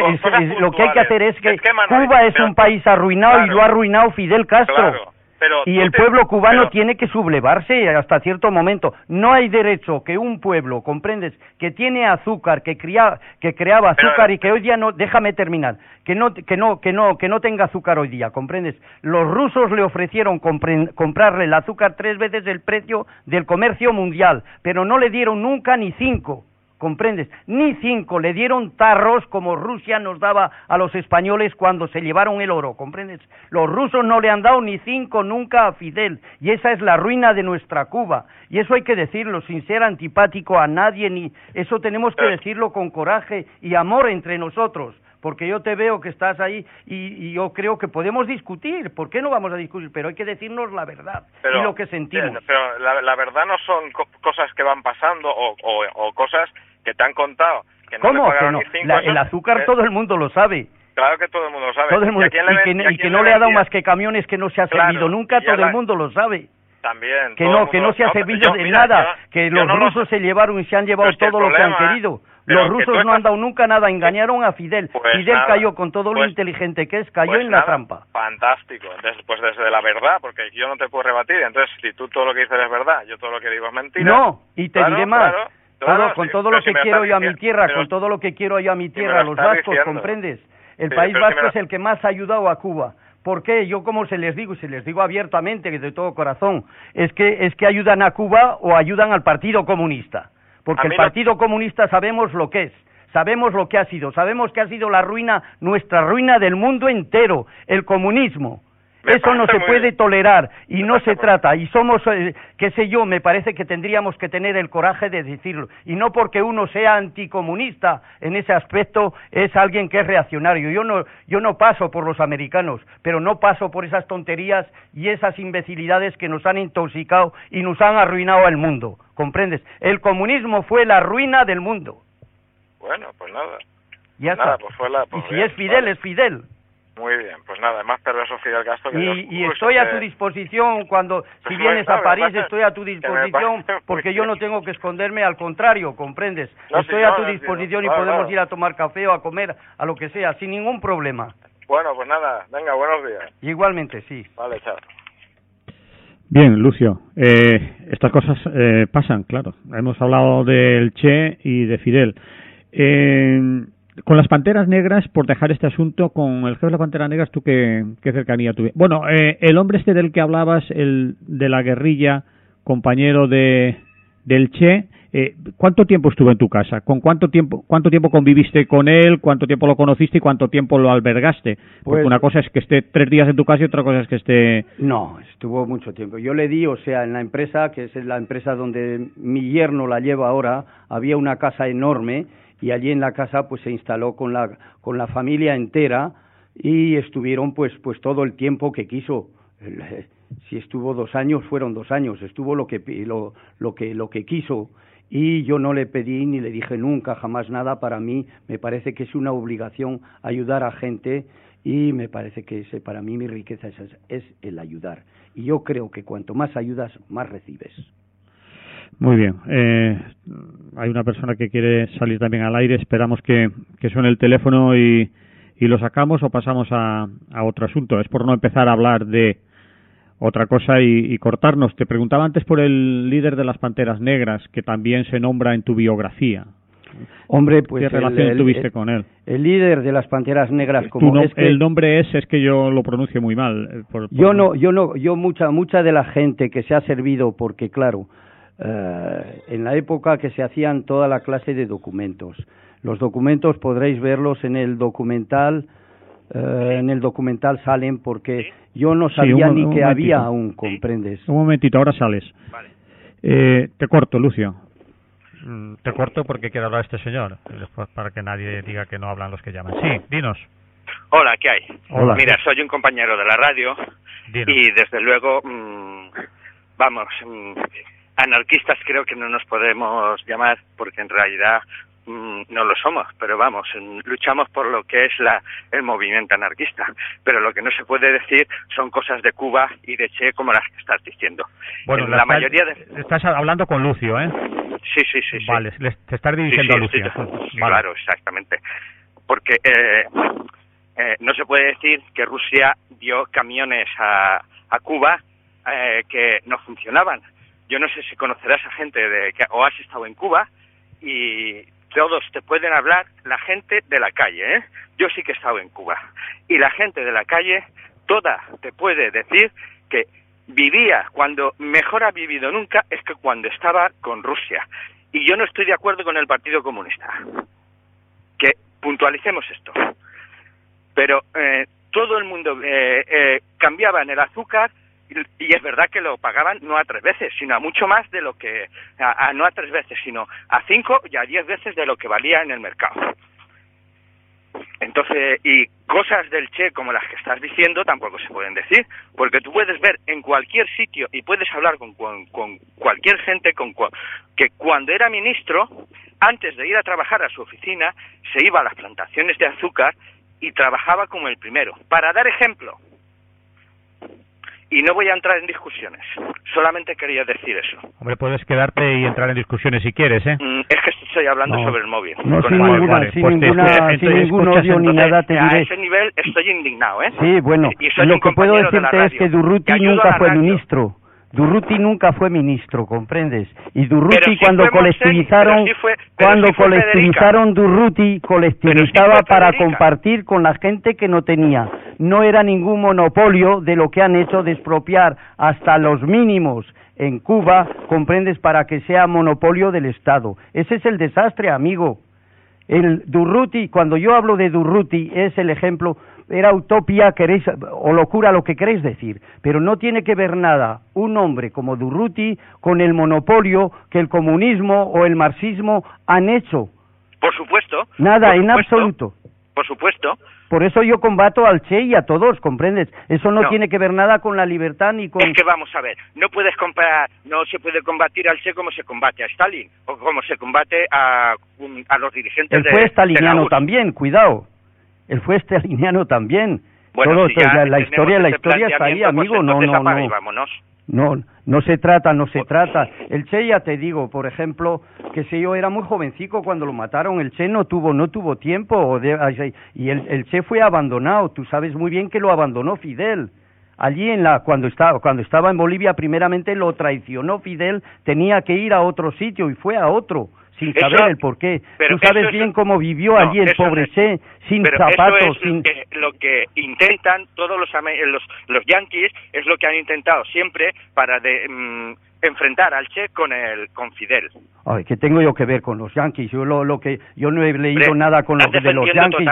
[SPEAKER 4] lo que hay que hacer es que, Cuba es un país arruinado y lo ha arruinado Fidel Castro y el pueblo cubano tiene que sublevarse hasta cierto momento. No hay derecho que un pueblo, comprendes, que tiene azúcar, que, que creaba azúcar y que hoy día no, déjame terminar, que no, que no, que no, que no tenga azúcar hoy día, comprendes. Los rusos le ofrecieron comprarle el azúcar tres veces el precio del comercio mundial, pero no le dieron nunca ni cinco ¿comprendes? Ni cinco, le dieron tarros como Rusia nos daba a los españoles cuando se llevaron el oro, ¿comprendes? Los rusos no le han dado ni cinco nunca a Fidel, y esa es la ruina de nuestra Cuba, y eso hay que decirlo sin ser antipático a nadie, ni eso tenemos que decirlo con coraje y amor entre nosotros, porque yo te veo que estás ahí y, yo creo que podemos discutir. ¿Por qué no vamos a discutir? Pero hay que decirnos la verdad y lo que sentimos.
[SPEAKER 5] Pero la, verdad no son cosas que van pasando o, o cosas que te han contado que no
[SPEAKER 4] ¿Cómo? que no? el azúcar todo el mundo lo sabe.
[SPEAKER 5] Claro que todo el mundo lo sabe.
[SPEAKER 4] Todo el mundo, y, que, no le ha dado más que camiones que no se ha servido nunca, todo el mundo lo sabe.
[SPEAKER 5] También.
[SPEAKER 4] Que no, que no se ha servido de nada, que los rusos se llevaron y se han llevado todo lo que han querido. Los rusos no han dado nunca nada, engañaron a Fidel. Pues Fidel cayó con todo lo pues inteligente que es, cayó pues en la trampa.
[SPEAKER 5] Fantástico. pues desde la verdad, porque yo no te puedo rebatir. Entonces, si tú todo lo que dices es verdad, yo todo lo que digo es mentira.
[SPEAKER 4] No, y te diré más con todo lo que quiero yo a mi tierra, con todo lo que quiero yo a mi tierra, los vascos, ¿comprendes? El país vasco es el que más ha ayudado a Cuba. ¿Por qué? Yo como se les digo, y se les digo abiertamente, de todo corazón, es que, es que ayudan a Cuba o ayudan al Partido Comunista. Porque el Partido Comunista sabemos lo que es, sabemos lo que ha sido, sabemos que ha sido la ruina, nuestra ruina del mundo entero, el comunismo. Eso no se puede tolerar y no se trata. Y somos, eh, qué sé yo, me parece que tendríamos que tener el coraje de decirlo. Y no porque uno sea anticomunista en ese aspecto es alguien que es reaccionario. Yo no, yo no paso por los americanos, pero no paso por esas tonterías y esas imbecilidades que nos han intoxicado y nos han arruinado al mundo. ¿Comprendes? El comunismo fue la ruina del mundo.
[SPEAKER 5] Bueno, pues nada.
[SPEAKER 4] Ya está.
[SPEAKER 5] Pues fue la, pues
[SPEAKER 4] y si es Fidel, es Fidel.
[SPEAKER 5] Muy bien, pues nada, más perverso Fidel Castro que
[SPEAKER 4] Y, y estoy a tu disposición cuando, pues si vienes a París, estoy a tu disposición porque yo no tengo que esconderme, al contrario, ¿comprendes? estoy a tu disposición y podemos ir a tomar café o a comer, a lo que sea, sin ningún problema.
[SPEAKER 5] Bueno, pues nada, venga, buenos días.
[SPEAKER 4] Igualmente, sí.
[SPEAKER 5] Vale, chao.
[SPEAKER 3] Bien, Lucio, eh, estas cosas eh, pasan, claro. Hemos hablado del Che y de Fidel. Eh, con las Panteras Negras, por dejar este asunto, con el jefe de las Panteras Negras, ¿tú qué, cercanía tuviste? Bueno, eh, el hombre este del que hablabas, el de la guerrilla, compañero de del Che, eh, ¿cuánto tiempo estuvo en tu casa? ¿Con cuánto tiempo cuánto tiempo conviviste con él? ¿Cuánto tiempo lo conociste y cuánto tiempo lo albergaste? Porque pues una cosa es que esté tres días en tu casa y otra cosa es que esté...
[SPEAKER 4] No, estuvo mucho tiempo. Yo le di, o sea, en la empresa, que es la empresa donde mi yerno la lleva ahora, había una casa enorme y allí en la casa pues se instaló con la con la familia entera y estuvieron pues pues todo el tiempo que quiso. Eh, si estuvo dos años fueron dos años. Estuvo lo que lo, lo que lo que quiso. Y yo no le pedí ni le dije nunca jamás nada. Para mí me parece que es una obligación ayudar a gente y me parece que ese, para mí mi riqueza es, es el ayudar. Y yo creo que cuanto más ayudas más recibes
[SPEAKER 3] muy bien. Eh, hay una persona que quiere salir también al aire. Esperamos que, que suene el teléfono y, y lo sacamos o pasamos a, a, otro asunto. Es por no empezar a hablar de otra cosa y, cortarnos. Te preguntaba antes por el líder de las Panteras Negras, que también se nombra en tu biografía.
[SPEAKER 4] Hombre, pues
[SPEAKER 3] ¿Qué relación tuviste con él?
[SPEAKER 4] El líder de las Panteras Negras, como
[SPEAKER 3] es el nombre es es que yo lo pronuncio muy mal.
[SPEAKER 4] Eh, yo no, yo no, yo mucha mucha de la gente que se ha servido, porque claro, eh, en la época que se hacían toda la clase de documentos. Los documentos podréis verlos en el documental, eh, en el documental salen porque yo no sabía ni que había aún, comprendes.
[SPEAKER 3] Un momentito, ahora sales. Eh, te corto, Lucio.
[SPEAKER 6] Mm, te corto porque quiere hablar este señor, después para que nadie diga que no hablan los que llaman. Sí, dinos.
[SPEAKER 7] Hola, ¿qué hay?
[SPEAKER 6] Hola.
[SPEAKER 7] Mira, soy un compañero de la radio
[SPEAKER 6] Dinos.
[SPEAKER 7] y desde luego, mm, vamos, mm, anarquistas creo que no nos podemos llamar porque en realidad mm, no lo somos, pero vamos, luchamos por lo que es la, el movimiento anarquista. Pero lo que no se puede decir son cosas de Cuba y de Che como las que estás diciendo.
[SPEAKER 6] Bueno,
[SPEAKER 7] En
[SPEAKER 6] la estás-
[SPEAKER 7] mayoría de...
[SPEAKER 6] Estás hablando con Lucio, ¿eh?
[SPEAKER 7] Sí, sí, sí. sí.
[SPEAKER 6] Vale, le- te estás
[SPEAKER 7] Sí,
[SPEAKER 6] dirigiendo
[SPEAKER 7] sí,
[SPEAKER 6] a Lucio.
[SPEAKER 7] estoy-
[SPEAKER 6] Vale.
[SPEAKER 7] Claro, exactamente. Porque eh, eh, no se puede decir que Rusia dio camiones a, a Cuba eh, que no funcionaban. Yo no sé si conocerás a gente de que o has estado en Cuba y todos te pueden hablar la gente de la calle, ¿eh? Yo sí que he estado en Cuba y la gente de la calle toda te puede decir que vivía cuando mejor ha vivido nunca es que cuando estaba con Rusia. Y yo no estoy de acuerdo con el Partido Comunista. Que puntualicemos esto. Pero eh, todo el mundo eh, eh, cambiaba en el azúcar y, es verdad que lo pagaban no a tres veces, sino a mucho más de lo que, a, no a tres veces, sino a cinco y a diez veces de lo que valía en el mercado. Entonces, y cosas del Che como las que estás diciendo tampoco se pueden decir, porque tú puedes ver en cualquier sitio y puedes hablar con, con, con cualquier gente con cua- que cuando era ministro, antes de ir a trabajar a su oficina, se iba a las plantaciones de azúcar y trabajaba como el primero. Para dar ejemplo, y no voy a entrar en discusiones, solamente quería decir eso.
[SPEAKER 6] Hombre, puedes quedarte y entrar en discusiones si quieres, ¿eh?
[SPEAKER 7] Mm, Es que estoy hablando
[SPEAKER 6] No.
[SPEAKER 7] sobre el móvil.
[SPEAKER 4] No,
[SPEAKER 7] Con
[SPEAKER 4] sin
[SPEAKER 7] el móvil.
[SPEAKER 4] ninguna,
[SPEAKER 6] vale,
[SPEAKER 4] sin
[SPEAKER 6] pues te-
[SPEAKER 4] ninguna,
[SPEAKER 6] entonces
[SPEAKER 4] sin ningún odio ni nada te
[SPEAKER 7] a
[SPEAKER 4] diré.
[SPEAKER 7] ese nivel estoy indignado, ¿eh?
[SPEAKER 4] Sí, bueno,
[SPEAKER 7] Y soy
[SPEAKER 4] lo que puedo
[SPEAKER 7] compañero de
[SPEAKER 4] decirte es que Durruti
[SPEAKER 7] a
[SPEAKER 4] nunca fue ministro. Durruti nunca fue ministro, ¿comprendes? Y Durruti
[SPEAKER 7] sí
[SPEAKER 4] cuando colectivizaron,
[SPEAKER 7] sí fue-
[SPEAKER 4] cuando
[SPEAKER 7] sí
[SPEAKER 4] colectivizaron Durruti, colectivizaba para compartir con la gente que no tenía. No era ningún monopolio de lo que han hecho de expropiar hasta los mínimos en Cuba, comprendes, para que sea monopolio del Estado. Ese es el desastre, amigo. El Durruti, cuando yo hablo de Durruti, es el ejemplo, era utopía, queréis, o locura, lo que queréis decir, pero no tiene que ver nada un hombre como Durruti con el monopolio que el comunismo o el marxismo han hecho.
[SPEAKER 7] Por supuesto.
[SPEAKER 4] Nada,
[SPEAKER 7] por
[SPEAKER 4] en
[SPEAKER 7] supuesto,
[SPEAKER 4] absoluto.
[SPEAKER 7] Por supuesto.
[SPEAKER 4] Por eso yo combato al Che y a todos, ¿comprendes? Eso no,
[SPEAKER 7] No.
[SPEAKER 4] tiene que ver nada con la libertad ni con...
[SPEAKER 7] Es que vamos a ver, no puedes comparar, no se puede combatir al Che como se combate a Stalin o como se combate a, a los dirigentes
[SPEAKER 4] Él
[SPEAKER 7] de
[SPEAKER 4] fue
[SPEAKER 7] de la
[SPEAKER 4] staliniano también, cuidado. Él fue staliniano también.
[SPEAKER 7] Bueno,
[SPEAKER 4] Todo
[SPEAKER 7] si
[SPEAKER 4] esto,
[SPEAKER 7] ya
[SPEAKER 4] la, historia, la
[SPEAKER 7] ese
[SPEAKER 4] historia está ahí,
[SPEAKER 7] pues
[SPEAKER 4] amigo. No, no, no.
[SPEAKER 7] vámonos.
[SPEAKER 4] No, no se trata, no se trata. El Che ya te digo, por ejemplo, que si yo era muy jovencico cuando lo mataron, el Che no tuvo, no tuvo tiempo y el, el Che fue abandonado. Tú sabes muy bien que lo abandonó Fidel. Allí en la cuando estaba cuando estaba en Bolivia primeramente lo traicionó Fidel, tenía que ir a otro sitio y fue a otro sin
[SPEAKER 7] Eso-
[SPEAKER 4] saber el por qué.
[SPEAKER 7] pero
[SPEAKER 4] Tú sabes
[SPEAKER 7] es-
[SPEAKER 4] bien cómo vivió
[SPEAKER 7] No,
[SPEAKER 4] allí el pobre
[SPEAKER 7] es-
[SPEAKER 4] Che, sin
[SPEAKER 7] Pero
[SPEAKER 4] zapatos,
[SPEAKER 7] eso es
[SPEAKER 4] sin
[SPEAKER 7] lo, que, lo que intentan todos los, los los yanquis, es lo que han intentado siempre para de, mm, enfrentar al Che con el con Fidel.
[SPEAKER 4] Ay, ¿qué tengo yo que ver con los yanquis? Yo lo, lo que yo no he leído nada con lo
[SPEAKER 7] estás
[SPEAKER 4] de los yanquis.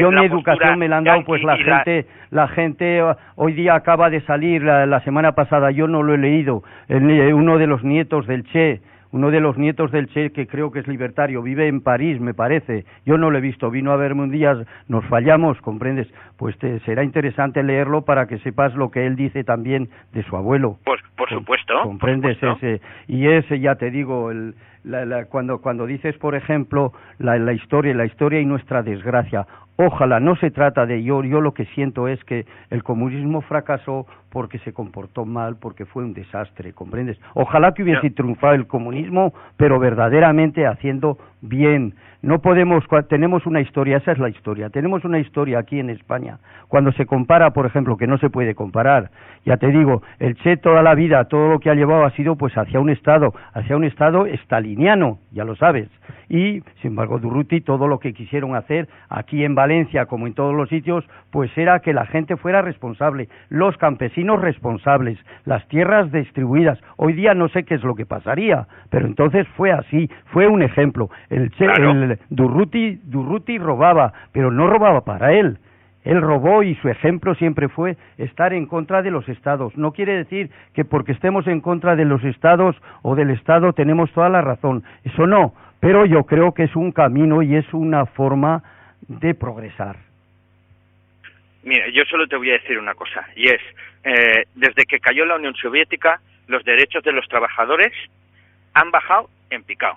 [SPEAKER 4] Yo, mi educación me la han dado pues la gente, la gente eh, hoy día acaba de salir la, la semana pasada. Yo no lo he leído. El ni- uno de los nietos del Che. Uno de los nietos del Che, que creo que es libertario, vive en París, me parece. Yo no lo he visto, vino a verme un día, nos fallamos, ¿comprendes? Pues te, será interesante leerlo para que sepas lo que él dice también de su abuelo.
[SPEAKER 7] Pues por supuesto. por
[SPEAKER 4] comprendes
[SPEAKER 7] supuesto.
[SPEAKER 4] ese y ese ya te digo el, la- la- cuando cuando dices por ejemplo la, la historia la historia y nuestra desgracia ojalá no se trata de yo yo lo que siento es que el comunismo fracasó porque se comportó mal porque fue un desastre comprendes ojalá que hubiese triunfado el comunismo pero verdaderamente haciendo bien no podemos tenemos una historia esa es la historia tenemos una historia aquí en España cuando se compara por ejemplo que no se puede comparar ya te digo el Che toda la vida todo lo que ha llevado ha sido pues hacia un estado hacia un estado estaliniano ya lo sabes y, sin embargo, Durruti todo lo que quisieron hacer aquí en Valencia, como en todos los sitios, pues era que la gente fuera responsable, los campesinos responsables, las tierras distribuidas. Hoy día no sé qué es lo que pasaría, pero entonces fue así, fue un ejemplo. El, el Durruti, Durruti robaba, pero no robaba para él él robó y su ejemplo siempre fue estar en contra de los estados. No quiere decir que porque estemos en contra de los estados o del estado tenemos toda la razón. Eso no. Pero yo creo que es un camino y es una forma de progresar.
[SPEAKER 7] Mira, yo solo te voy a decir una cosa, y es, eh, desde que cayó la Unión Soviética, los derechos de los trabajadores han bajado en picado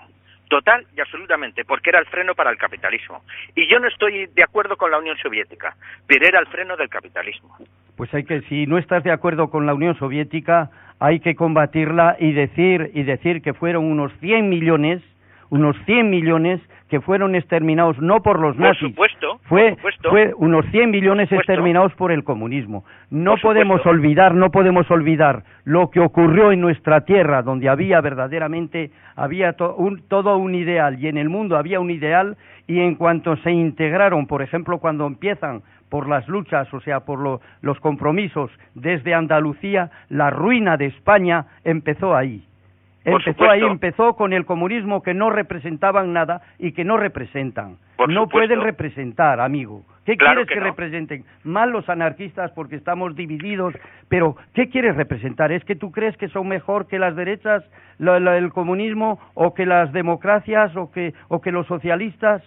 [SPEAKER 7] total y absolutamente, porque era el freno para el capitalismo. Y yo no estoy de acuerdo con la Unión Soviética, pero era el freno del capitalismo.
[SPEAKER 4] Pues hay que, si no estás de acuerdo con la Unión Soviética, hay que combatirla y decir, y decir que fueron unos 100 millones, unos 100 millones que fueron exterminados no por los nazis,
[SPEAKER 7] supuesto,
[SPEAKER 4] fue, fue unos 100 millones exterminados por el comunismo. No podemos olvidar, no podemos olvidar lo que ocurrió en nuestra tierra, donde había verdaderamente había todo un ideal y en el mundo había un ideal y en cuanto se integraron, por ejemplo, cuando empiezan por las luchas, o sea, por los compromisos desde Andalucía, la ruina de España empezó ahí empezó ahí, empezó con el comunismo que no representaban nada y que no representan. no pueden representar, amigo. ¿Qué quieres que, representen? Mal los anarquistas porque estamos divididos, pero ¿qué quieres representar? ¿Es que tú crees que son mejor que las derechas, el comunismo, o que las democracias, o que, o que los socialistas?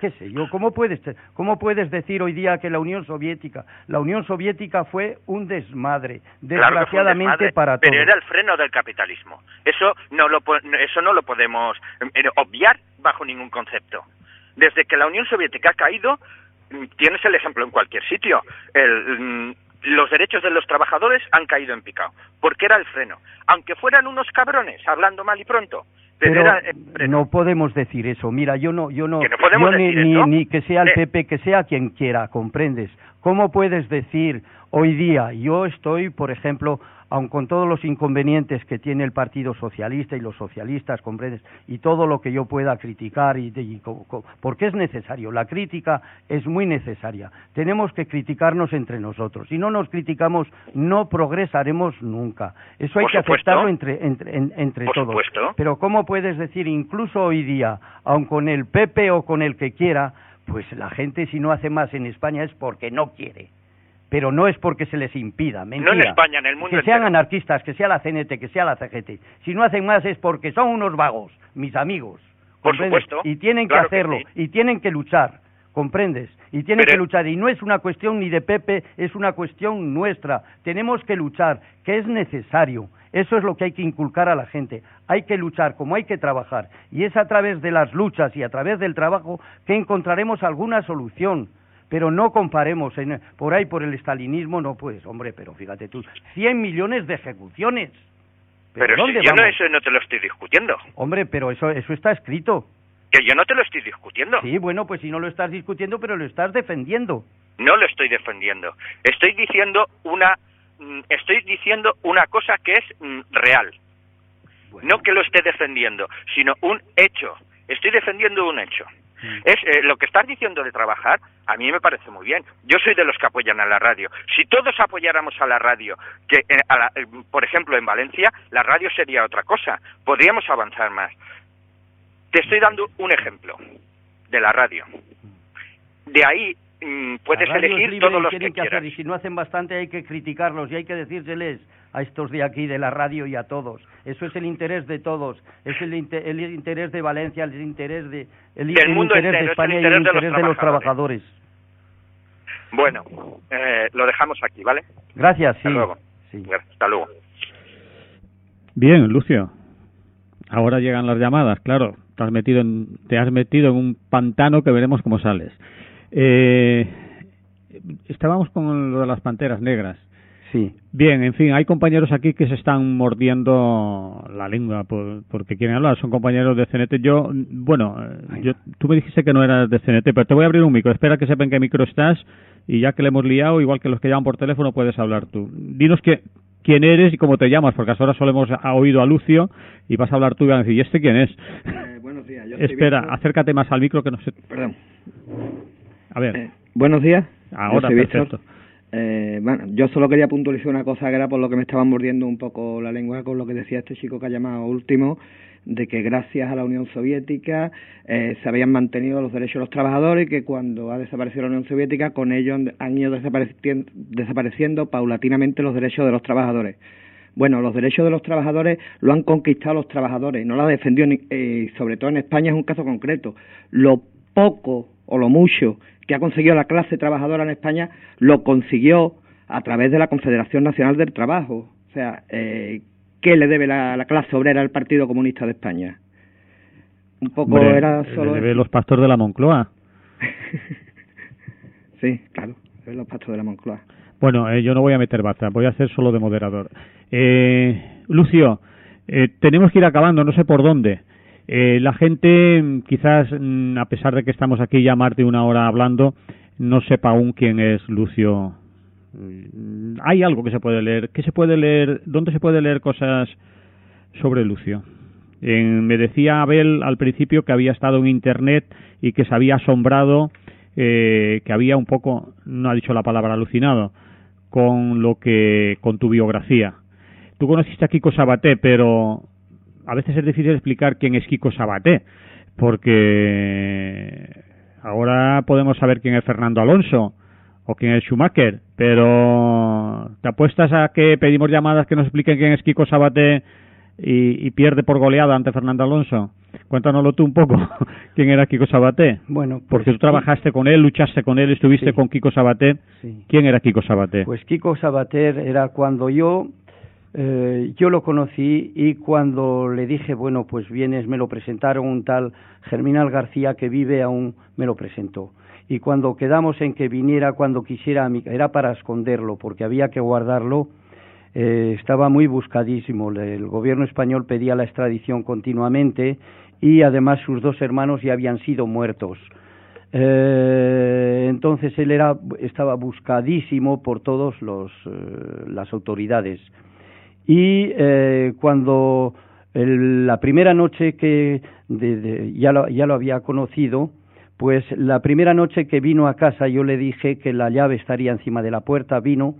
[SPEAKER 4] Qué sé yo, ¿cómo puedes, ¿cómo puedes decir hoy día que la Unión Soviética, la Unión Soviética fue un desmadre, desgraciadamente para todos?
[SPEAKER 7] Pero era el freno del capitalismo. Eso no lo, eso no lo podemos eh, obviar bajo ningún concepto. Desde que la Unión Soviética ha caído, mm, tienes el ejemplo en cualquier sitio. Mm, los derechos de los trabajadores han caído en picado, porque era el freno. Aunque fueran unos cabrones, hablando mal y pronto,
[SPEAKER 4] pero eh, no podemos decir eso. Mira, yo no, yo no, ni, que sea el PP, que sea quien quiera, comprendes. ¿Cómo puedes decir hoy día, yo estoy, por ejemplo, aun con todos los inconvenientes que tiene el Partido Socialista y los socialistas, comprendes, y todo lo que yo pueda criticar, y, porque es necesario, la crítica es muy necesaria. Tenemos que criticarnos entre nosotros. Si no nos criticamos, no progresaremos nunca. Eso hay que aceptarlo entre, entre, entre todos. Pero ¿cómo puedes decir, incluso hoy día, aun con el PP o con el que quiera, pues la gente si no hace más en España es porque no quiere pero no es porque se les impida. Mentira.
[SPEAKER 7] No en España, en el mundo.
[SPEAKER 4] Que sean anarquistas, que sea la CNT, que sea la CGT. Si no hacen más es porque son unos vagos, mis amigos.
[SPEAKER 7] Por supuesto.
[SPEAKER 4] Y tienen que hacerlo, y tienen que luchar. ¿Comprendes? Y tienen que luchar. Y no es una cuestión ni de Pepe, es una cuestión nuestra. Tenemos que luchar, que es necesario. Eso es lo que hay que inculcar a la gente. Hay que luchar como hay que trabajar. Y es a través de las luchas y a través del trabajo que encontraremos alguna solución pero no comparemos en, por ahí por el estalinismo, no pues, hombre, pero fíjate tú, 100 millones de ejecuciones.
[SPEAKER 7] Pero, si yo no, eso no te lo estoy discutiendo.
[SPEAKER 4] Hombre, pero eso, eso está escrito.
[SPEAKER 7] Que yo no te lo estoy discutiendo.
[SPEAKER 4] Sí, bueno, pues si no lo estás discutiendo, pero lo estás defendiendo.
[SPEAKER 7] No lo estoy defendiendo. Estoy diciendo una, mm, estoy diciendo una cosa que es mm, real. No que lo esté defendiendo, sino un hecho. Estoy defendiendo un hecho. Mm. Es eh, lo que estás diciendo de trabajar, a mí me parece muy bien. Yo soy de los que apoyan a la radio. Si todos apoyáramos a la radio, que eh, eh, por ejemplo en Valencia, la radio sería otra cosa. Podríamos avanzar más. Te estoy dando un ejemplo de la radio. De ahí mm, puedes elegir todos los que, quieras.
[SPEAKER 4] y si no hacen bastante hay que criticarlos y hay que decírseles a estos de aquí de la radio y a todos. Eso es el interés de todos. Es el, el interés de Valencia, el interés de el, interés de España y el interés de los, trabajadores.
[SPEAKER 7] Bueno, eh, lo dejamos aquí, ¿vale?
[SPEAKER 4] Gracias,
[SPEAKER 7] hasta Luego. Hasta luego.
[SPEAKER 3] Bien, Lucio. Ahora llegan las llamadas, claro. Te has metido en, te has metido en un pantano que veremos cómo sales. Eh, estábamos con lo de las panteras negras.
[SPEAKER 4] Sí.
[SPEAKER 3] Bien, en fin, hay compañeros aquí que se están mordiendo la lengua porque quieren hablar, son compañeros de CNT. Yo, bueno, yo, tú me dijiste que no eras de CNT, pero te voy a abrir un micro. Espera que sepan qué micro estás y ya que le hemos liado, igual que los que llaman por teléfono, puedes hablar tú. Dinos que, quién eres y cómo te llamas, porque hasta ahora solo hemos oído a Lucio y vas a hablar tú y van a decir, ¿y este quién es?
[SPEAKER 8] Eh, bueno, buenos días.
[SPEAKER 3] Espera, acércate más al micro que no se...
[SPEAKER 8] Perdón.
[SPEAKER 3] A ver.
[SPEAKER 8] Eh, buenos días.
[SPEAKER 3] Ahora, perfecto.
[SPEAKER 8] Eh, bueno, yo solo quería puntualizar una cosa que era por lo que me estaban mordiendo un poco la lengua con lo que decía este chico que ha llamado último, de que gracias a la Unión Soviética eh, se habían mantenido los derechos de los trabajadores y que cuando ha desaparecido la Unión Soviética con ello han ido desapareciendo, desapareciendo paulatinamente los derechos de los trabajadores. Bueno, los derechos de los trabajadores lo han conquistado los trabajadores, no lo ha defendido, ni, eh, sobre todo en España es un caso concreto. Lo poco o lo mucho que ha conseguido la clase trabajadora en España lo consiguió a través de la Confederación Nacional del Trabajo. O sea, eh, ¿qué le debe la, clase obrera al Partido Comunista de España?
[SPEAKER 3] Un poco era solo. Le debe los pastores de la Moncloa.
[SPEAKER 8] sí, claro, los pastores de la Moncloa.
[SPEAKER 3] Bueno, eh, yo no voy a meter basta, voy a ser solo de moderador. Eh, Lucio, eh, tenemos que ir acabando, no sé por dónde. Eh, la gente, quizás, mm, a pesar de que estamos aquí ya más de una hora hablando, no sepa aún quién es Lucio Mm, hay algo que se puede leer. ¿Qué se puede leer? ¿Dónde se puede leer cosas sobre Lucio? me decía Abel al principio que había estado en Internet y que se había asombrado, eh, que había un poco, no ha dicho la palabra alucinado, con lo que, con tu biografía. Tú conociste a Kiko Sabaté, pero a veces es difícil explicar quién es Kiko Sabaté, porque ahora podemos saber quién es Fernando Alonso, o quién es Schumacher, pero ¿te apuestas a que pedimos llamadas que nos expliquen quién es Kiko Sabaté y, pierde por goleada ante Fernando Alonso? Cuéntanoslo tú un poco, quién era Kiko Sabaté.
[SPEAKER 4] Bueno, pues
[SPEAKER 3] porque tú trabajaste con él, luchaste con él, estuviste con Kiko Sabaté. ¿Quién era Kiko Sabaté?
[SPEAKER 4] Pues Kiko Sabaté era cuando yo eh, yo lo conocí y cuando le dije, bueno, pues vienes, me lo presentaron un tal Germinal García que vive aún, me lo presentó y cuando quedamos en que viniera cuando quisiera, era para esconderlo porque había que guardarlo, eh, estaba muy buscadísimo. El gobierno español pedía la extradición continuamente y además sus dos hermanos ya habían sido muertos. Eh, entonces él era, estaba buscadísimo por todas eh, las autoridades. Y cuando la primera noche que ya, ya lo había conocido, pues la primera noche que vino a casa yo le dije que la llave estaría encima de la puerta, vino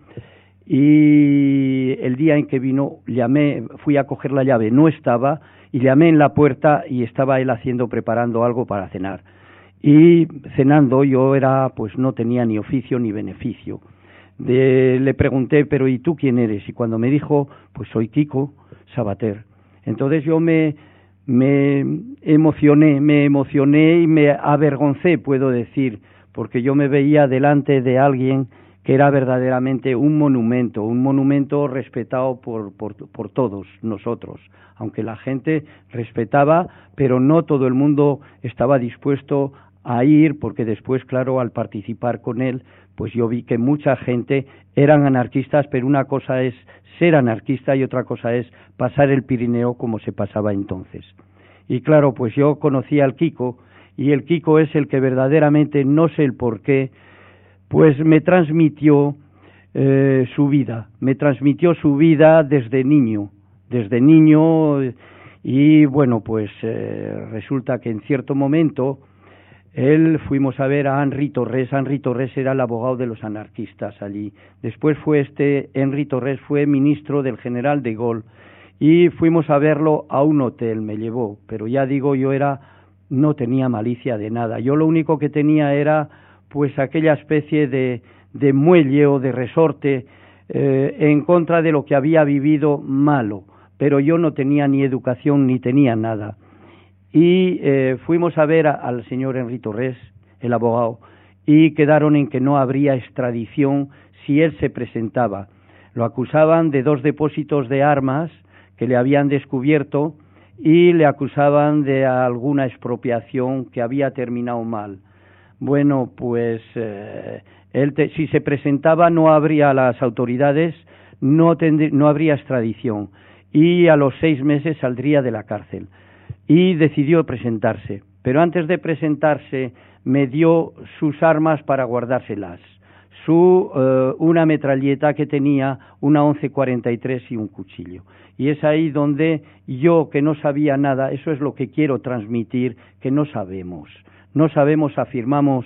[SPEAKER 4] y el día en que vino llamé, fui a coger la llave, no estaba y llamé en la puerta y estaba él haciendo, preparando algo para cenar. Y cenando yo era, pues no tenía ni oficio ni beneficio. Le pregunté, pero ¿y tú quién eres? Y cuando me dijo, pues soy Kiko Sabater. Entonces yo me, me emocioné, me emocioné y me avergoncé, puedo decir, porque yo me veía delante de alguien que era verdaderamente un monumento, un monumento respetado por, por, por, todos nosotros, aunque la gente respetaba, pero no todo el mundo estaba dispuesto a ir, porque después, claro, al participar con él, pues yo vi que mucha gente eran anarquistas, pero una cosa es ser anarquista y otra cosa es pasar el Pirineo como se pasaba entonces. Y claro, pues yo conocí al Kiko y el Kiko es el que verdaderamente, no sé el por qué, pues me transmitió eh, su vida, me transmitió su vida desde niño, desde niño y bueno, pues eh, resulta que en cierto momento él fuimos a ver a Henry Torres. Henry Torres era el abogado de los anarquistas allí. Después fue este Henry Torres fue ministro del general de Gaulle y fuimos a verlo a un hotel, me llevó, pero ya digo, yo era no tenía malicia de nada. Yo lo único que tenía era pues aquella especie de, de muelle o de resorte eh, en contra de lo que había vivido malo, pero yo no tenía ni educación ni tenía nada y eh, fuimos a ver al señor Enrique Torres, el abogado, y quedaron en que no habría extradición si él se presentaba. Lo acusaban de dos depósitos de armas que le habían descubierto y le acusaban de alguna expropiación que había terminado mal. Bueno, pues eh, él si se presentaba no habría las autoridades, no, no habría extradición y a los seis meses saldría de la cárcel y decidió presentarse. Pero antes de presentarse me dio sus armas para guardárselas, su eh, una metralleta que tenía una 1143 y un cuchillo. Y es ahí donde yo que no sabía nada, eso es lo que quiero transmitir, que no sabemos. No sabemos, afirmamos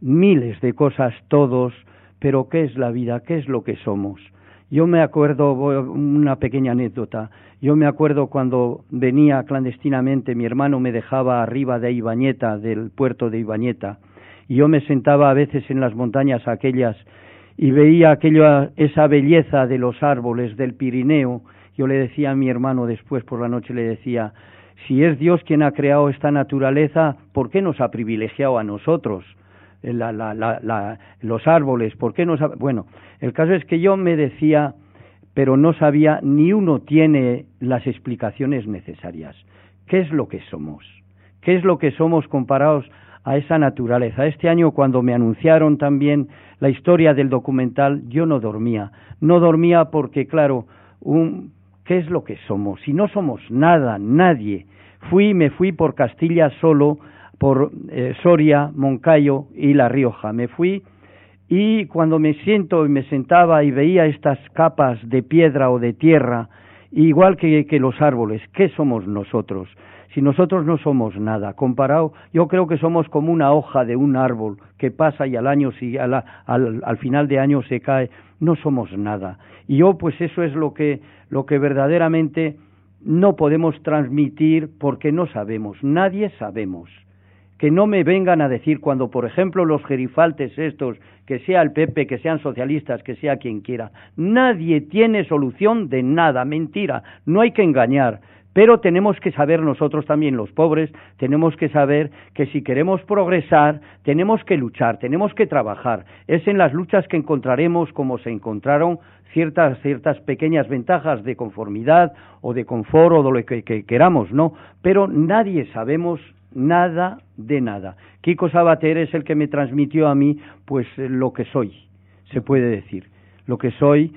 [SPEAKER 4] miles de cosas todos, pero ¿qué es la vida? ¿Qué es lo que somos? Yo me acuerdo, una pequeña anécdota, yo me acuerdo cuando venía clandestinamente, mi hermano me dejaba arriba de Ibañeta, del puerto de Ibañeta, y yo me sentaba a veces en las montañas aquellas y veía aquella, esa belleza de los árboles del Pirineo. Yo le decía a mi hermano después por la noche, le decía, si es Dios quien ha creado esta naturaleza, ¿por qué nos ha privilegiado a nosotros? La, la, los árboles, ¿por qué nos ha... Bueno, el caso es que yo me decía, pero no sabía, ni uno tiene las explicaciones necesarias. ¿Qué es lo que somos? ¿Qué es lo que somos comparados a esa naturaleza. Este año cuando me anunciaron también la historia del documental, yo no dormía. No dormía porque, claro, un, ¿qué es lo que somos? Si no somos nada, nadie. Fui, me fui por Castilla solo, por eh, Soria, Moncayo y La Rioja. Me fui y cuando me siento y me sentaba y veía estas capas de piedra o de tierra, igual que, que los árboles, ¿qué somos nosotros? si nosotros no somos nada, comparado, yo creo que somos como una hoja de un árbol que pasa y al año si, al, al, final de año se cae, no somos nada. Y yo pues eso es lo que, lo que verdaderamente no podemos transmitir porque no sabemos, nadie sabemos. Que no me vengan a decir cuando, por ejemplo, los gerifaltes estos, que sea el Pepe, que sean socialistas, que sea quien quiera, nadie tiene solución de nada, mentira, no hay que engañar. Pero tenemos que saber nosotros también, los pobres, tenemos que saber que si queremos progresar, tenemos que luchar, tenemos que trabajar. Es en las luchas que encontraremos, como se encontraron, ciertas, ciertas pequeñas ventajas de conformidad o de confort o de lo que queramos, ¿no? Pero nadie sabemos nada de nada. Kiko Sabater es el que me transmitió a mí, pues, lo que soy, se puede decir. Lo que soy,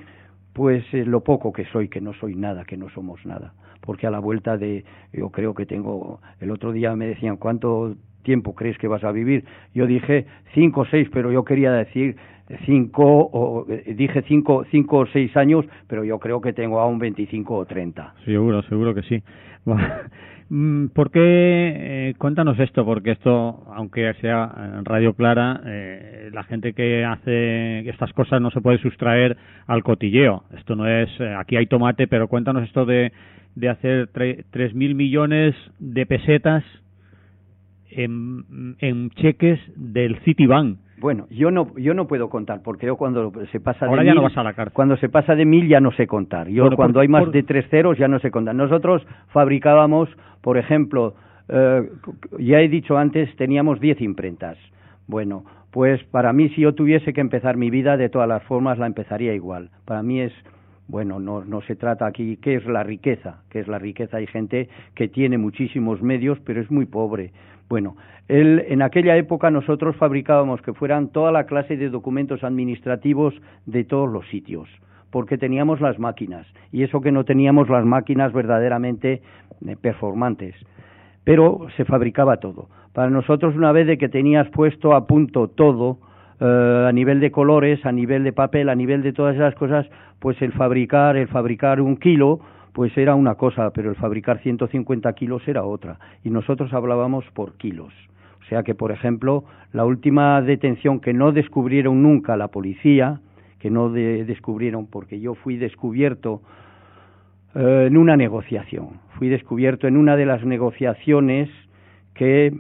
[SPEAKER 4] pues, eh, lo poco que soy, que no soy nada, que no somos nada porque a la vuelta de, yo creo que tengo, el otro día me decían, ¿cuánto tiempo crees que vas a vivir? Yo dije cinco o seis, pero yo quería decir cinco, o, eh, dije cinco, cinco o seis años, pero yo creo que tengo aún veinticinco o treinta.
[SPEAKER 3] Seguro, seguro que sí. Mm, ¿Por qué? Eh, cuéntanos esto, porque esto, aunque sea en Radio Clara, eh, la gente que hace estas cosas no se puede sustraer al cotilleo. Esto no es, aquí hay tomate, pero cuéntanos esto de de hacer tres mil millones de pesetas en, en, cheques del Citibank.
[SPEAKER 4] Bueno, yo no yo no puedo contar porque yo cuando se pasa
[SPEAKER 3] de
[SPEAKER 4] mil,
[SPEAKER 3] no vas a la cárcel.
[SPEAKER 4] cuando se pasa de mil ya no sé contar. Yo cuando hay más de tres ceros ya no sé contar. Nosotros fabricábamos, por ejemplo, eh, ya he dicho antes, teníamos diez imprentas. Bueno, pues para mí si yo tuviese que empezar mi vida de todas las formas la empezaría igual. Para mí es bueno, no, no se trata aquí, ¿qué es la riqueza? ¿Qué es la riqueza? Hay gente que tiene muchísimos medios, pero es muy pobre. Bueno, en aquella época nosotros fabricábamos que fueran toda la clase de documentos administrativos de todos los sitios, porque teníamos las máquinas, y eso que no teníamos las máquinas verdaderamente eh, performantes. Pero se fabricaba todo. Para nosotros, una vez de que tenías puesto a punto todo, eh, a nivel de colores, a nivel de papel, a nivel de todas esas cosas, pues el fabricar, el fabricar un kilo, pues era una cosa, pero el fabricar 150 kilos era otra. Y nosotros hablábamos por kilos. O sea que, por ejemplo, la última detención que no descubrieron nunca la policía, que no descubrieron porque yo fui descubierto eh, en una negociación. Fui descubierto en una de las negociaciones que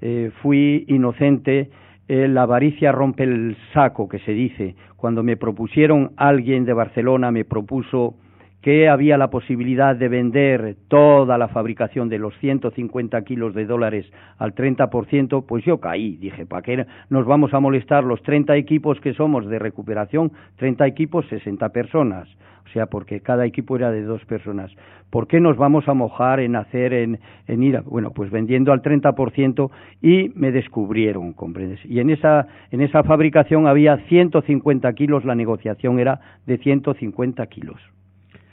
[SPEAKER 4] eh, fui inocente eh, la avaricia rompe el saco, que se dice. Cuando me propusieron alguien de Barcelona, me propuso que había la posibilidad de vender toda la fabricación de los 150 kilos de dólares al 30%, pues yo caí. Dije, ¿para qué nos vamos a molestar los 30 equipos que somos de recuperación? 30 equipos, 60 personas o sea, porque cada equipo era de dos personas. ¿Por qué nos vamos a mojar en hacer, en, en ir, bueno, pues vendiendo al 30% y me descubrieron, comprendes? Y en esa, en esa fabricación había 150 kilos, la negociación era de 150 kilos.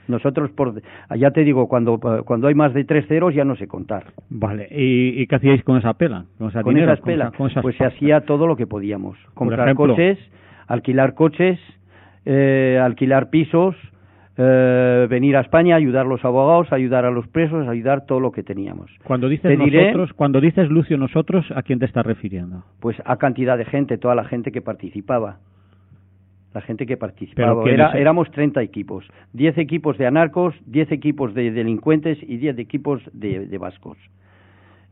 [SPEAKER 4] Nosotros, por, ya te digo, cuando, cuando hay más de tres ceros ya no sé contar.
[SPEAKER 3] Vale, ¿y, qué hacíais con esa pela?
[SPEAKER 4] Con, esa pela, pues se hacía todo lo que podíamos. Comprar coches, alquilar coches, eh, alquilar pisos, eh, venir a España, ayudar a los abogados, ayudar a los presos, ayudar todo lo que teníamos.
[SPEAKER 3] Cuando dices
[SPEAKER 4] Te diré-
[SPEAKER 3] nosotros, cuando dices Lucio nosotros, ¿a quién te estás refiriendo?
[SPEAKER 4] Pues a cantidad de gente, toda la gente que participaba. La gente que participaba.
[SPEAKER 3] Pero ¿quiénes
[SPEAKER 4] Era, éramos 30 equipos. 10 equipos de anarcos, 10 equipos de delincuentes y 10 equipos de, de vascos.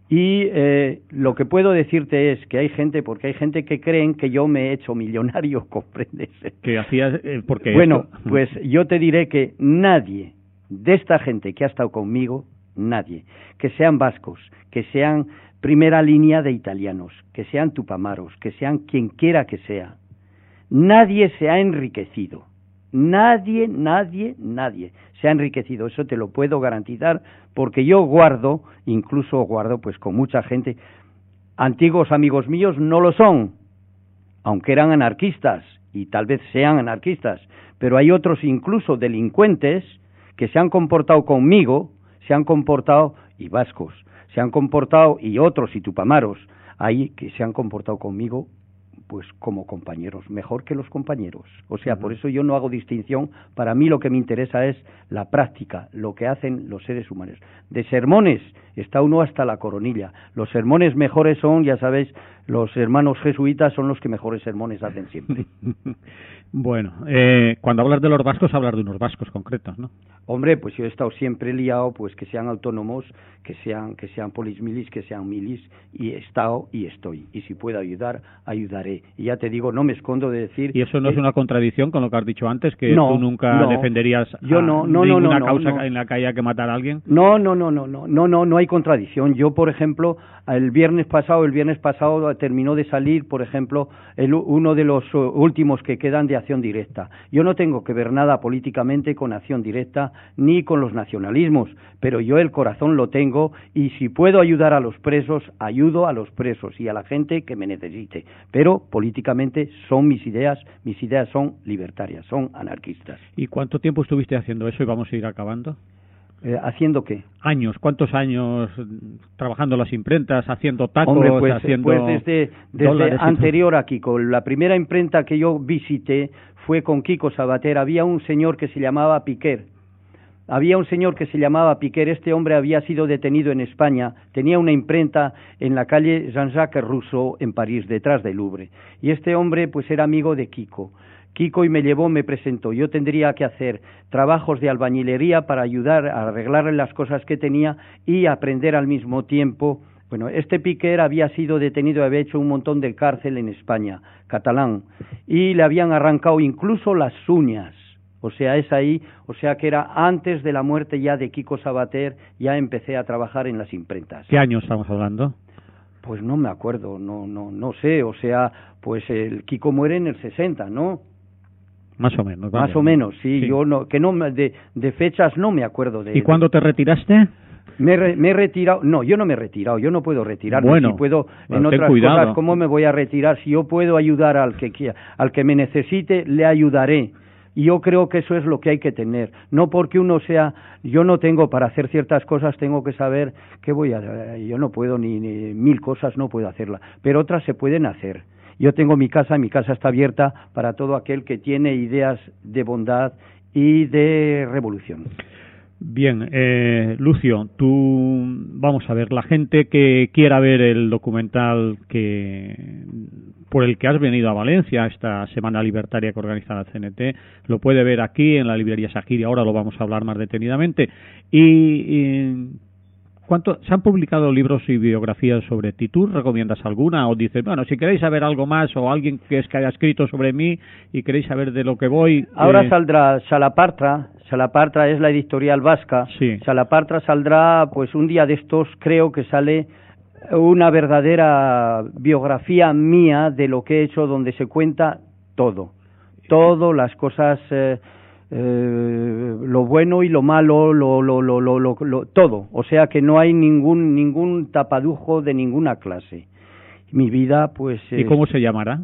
[SPEAKER 4] Y eh, lo que puedo decirte es que hay gente, porque hay gente que creen que yo me he hecho millonario, comprendes.
[SPEAKER 3] Que hacías eh, porque
[SPEAKER 4] Bueno,
[SPEAKER 3] esto-
[SPEAKER 4] pues yo te diré que nadie de esta gente que ha estado conmigo, nadie, que sean vascos, que sean primera línea de italianos, que sean tupamaros, que sean quien quiera que sea, nadie se ha enriquecido. Nadie, nadie, nadie se ha enriquecido. Eso te lo puedo garantizar porque yo guardo, incluso guardo pues con mucha gente, antiguos amigos míos no lo son, aunque eran anarquistas y tal vez sean anarquistas, pero hay otros incluso delincuentes que se han comportado conmigo, se han comportado y vascos, se han comportado y otros y tupamaros, ahí que se han comportado conmigo pues como compañeros, mejor que los compañeros. O sea, por eso yo no hago distinción, para mí lo que me interesa es la práctica, lo que hacen los seres humanos. De sermones está uno hasta la coronilla. Los sermones mejores son, ya sabéis, los hermanos jesuitas son los que mejores sermones hacen siempre.
[SPEAKER 3] Bueno, eh, cuando hablas de los vascos, hablas de unos vascos concretos, ¿no?
[SPEAKER 4] Hombre, pues yo he estado siempre liado, pues que sean autónomos, que sean, que sean polismilis, que sean milis, y he estado y estoy. Y si puedo ayudar, ayudaré. Y ya te digo, no me escondo de decir...
[SPEAKER 3] Y eso no es una contradicción con lo que has dicho antes, que
[SPEAKER 4] No,
[SPEAKER 3] tú nunca
[SPEAKER 4] no.
[SPEAKER 3] defenderías
[SPEAKER 4] Yo no, no,
[SPEAKER 3] ninguna
[SPEAKER 4] no,
[SPEAKER 3] causa en la que haya que matar a alguien.
[SPEAKER 4] No, no, no, no, no, no, no, no hay contradicción. Yo, por ejemplo, el viernes pasado, el viernes pasado terminó de salir, por ejemplo, el, uno de los uh, últimos que quedan de acción directa. Yo no tengo que ver nada políticamente con acción directa ni con los nacionalismos, pero yo el corazón lo tengo y si puedo ayudar a los presos, ayudo a los presos y a la gente que me necesite. Pero políticamente son mis ideas, mis ideas son libertarias, son anarquistas.
[SPEAKER 3] ¿Y cuánto tiempo estuviste haciendo eso? Y vamos a ir acabando.
[SPEAKER 4] Eh, ¿Haciendo qué?
[SPEAKER 3] Años, ¿cuántos años trabajando en las imprentas, haciendo tacos,
[SPEAKER 4] Hombre, pues,
[SPEAKER 3] haciendo
[SPEAKER 4] pues desde, anterior a Kiko. La primera imprenta que yo visité fue con Kiko Sabater. Había un señor que se llamaba Piquer. Había un señor que se llamaba Piquer. Este hombre había sido detenido en España. Tenía una imprenta en la calle Jean-Jacques Rousseau, en París, detrás del Louvre. Y este hombre, pues, era amigo de Kiko. Kiko y me llevó, me presentó. Yo tendría que hacer trabajos de albañilería para ayudar a arreglar las cosas que tenía y aprender al mismo tiempo. Bueno, este Piquer había sido detenido, había hecho un montón de cárcel en España, catalán, y le habían arrancado incluso las uñas. O sea, es ahí, o sea que era antes de la muerte ya de Kiko Sabater, ya empecé a trabajar en las imprentas.
[SPEAKER 3] ¿Qué años estamos hablando?
[SPEAKER 4] Pues no me acuerdo, no, no, no sé, o sea, pues el Kiko muere en el 60, ¿no?
[SPEAKER 3] Más o menos. vale.
[SPEAKER 4] Más o menos, sí,
[SPEAKER 3] Sí.
[SPEAKER 4] yo no, que no, de, de fechas no me acuerdo de
[SPEAKER 3] ¿Y cuándo te retiraste?
[SPEAKER 4] Me, he re- me he retirado, no, yo no me he retirado, yo no puedo retirarme.
[SPEAKER 3] Bueno,
[SPEAKER 4] si puedo, en otras
[SPEAKER 3] cuidado.
[SPEAKER 4] cosas, ¿cómo me voy a retirar? Si yo puedo ayudar al que al que me necesite, le ayudaré. Y yo creo que eso es lo que hay que tener. No porque uno sea, yo no tengo para hacer ciertas cosas, tengo que saber que voy a, yo no puedo ni, ni mil cosas, no puedo hacerlas, pero otras se pueden hacer. Yo tengo mi casa, mi casa está abierta para todo aquel que tiene ideas de bondad y de revolución.
[SPEAKER 3] Bien, eh, Lucio, tú, vamos a ver, la gente que quiera ver el documental que por el que has venido a Valencia, esta Semana Libertaria que organiza la CNT, lo puede ver aquí en la librería Sahiri, ahora lo vamos a hablar más detenidamente. Y, y ¿cuánto, ¿se han publicado libros y biografías sobre ti? ¿Tú recomiendas alguna o dices, bueno, si queréis saber algo más o alguien que es que haya escrito sobre mí y queréis saber de lo que voy...
[SPEAKER 4] Ahora
[SPEAKER 3] eh,
[SPEAKER 4] saldrá Salapartra, Salapartra es la editorial vasca.
[SPEAKER 3] Sí.
[SPEAKER 4] Salapartra saldrá, pues un día de estos creo que sale una verdadera biografía mía de lo que he hecho, donde se cuenta todo, todo, las cosas, eh, eh, lo bueno y lo malo, lo, lo, lo, lo, lo- lo- todo. O sea que no hay ningún ningún tapadujo de ninguna clase. Mi vida, pues.
[SPEAKER 3] ¿Y
[SPEAKER 4] es-
[SPEAKER 3] cómo se llamará?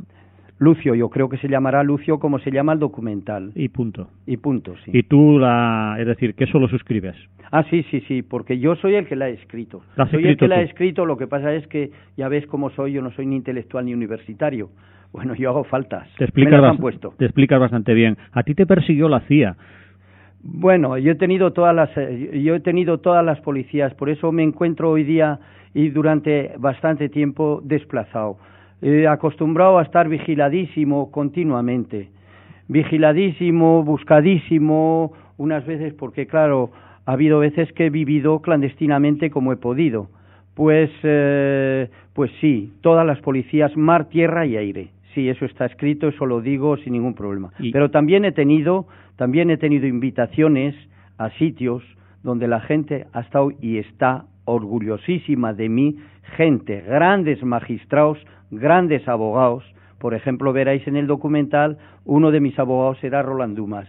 [SPEAKER 4] Lucio, yo creo que se llamará Lucio como se llama el documental.
[SPEAKER 3] Y punto.
[SPEAKER 4] Y punto, sí.
[SPEAKER 3] Y tú la, es decir, que eso lo suscribes.
[SPEAKER 4] Ah, sí, sí, sí, porque yo soy el que la he escrito.
[SPEAKER 3] La has
[SPEAKER 4] soy el
[SPEAKER 3] escrito
[SPEAKER 4] que la he escrito, lo que pasa es que ya ves cómo soy, yo no soy ni intelectual ni universitario. Bueno, yo hago faltas.
[SPEAKER 3] Te explicas,
[SPEAKER 4] Me las han puesto.
[SPEAKER 3] te explicas bastante bien. A ti te persiguió la CIA.
[SPEAKER 4] Bueno, yo he tenido todas las eh, yo he tenido todas las policías, por eso me encuentro hoy día y durante bastante tiempo desplazado, eh, acostumbrado a estar vigiladísimo continuamente, vigiladísimo, buscadísimo, unas veces porque claro, ha habido veces que he vivido clandestinamente como he podido. Pues eh, pues sí, todas las policías mar, tierra y aire. Sí, eso está escrito, eso lo digo sin ningún problema.
[SPEAKER 3] Y-
[SPEAKER 4] Pero también he tenido, también he tenido invitaciones a sitios donde la gente ha estado y está orgullosísima de mí, gente, grandes magistrados, grandes abogados. Por ejemplo, veréis en el documental, uno de mis abogados era Roland Dumas.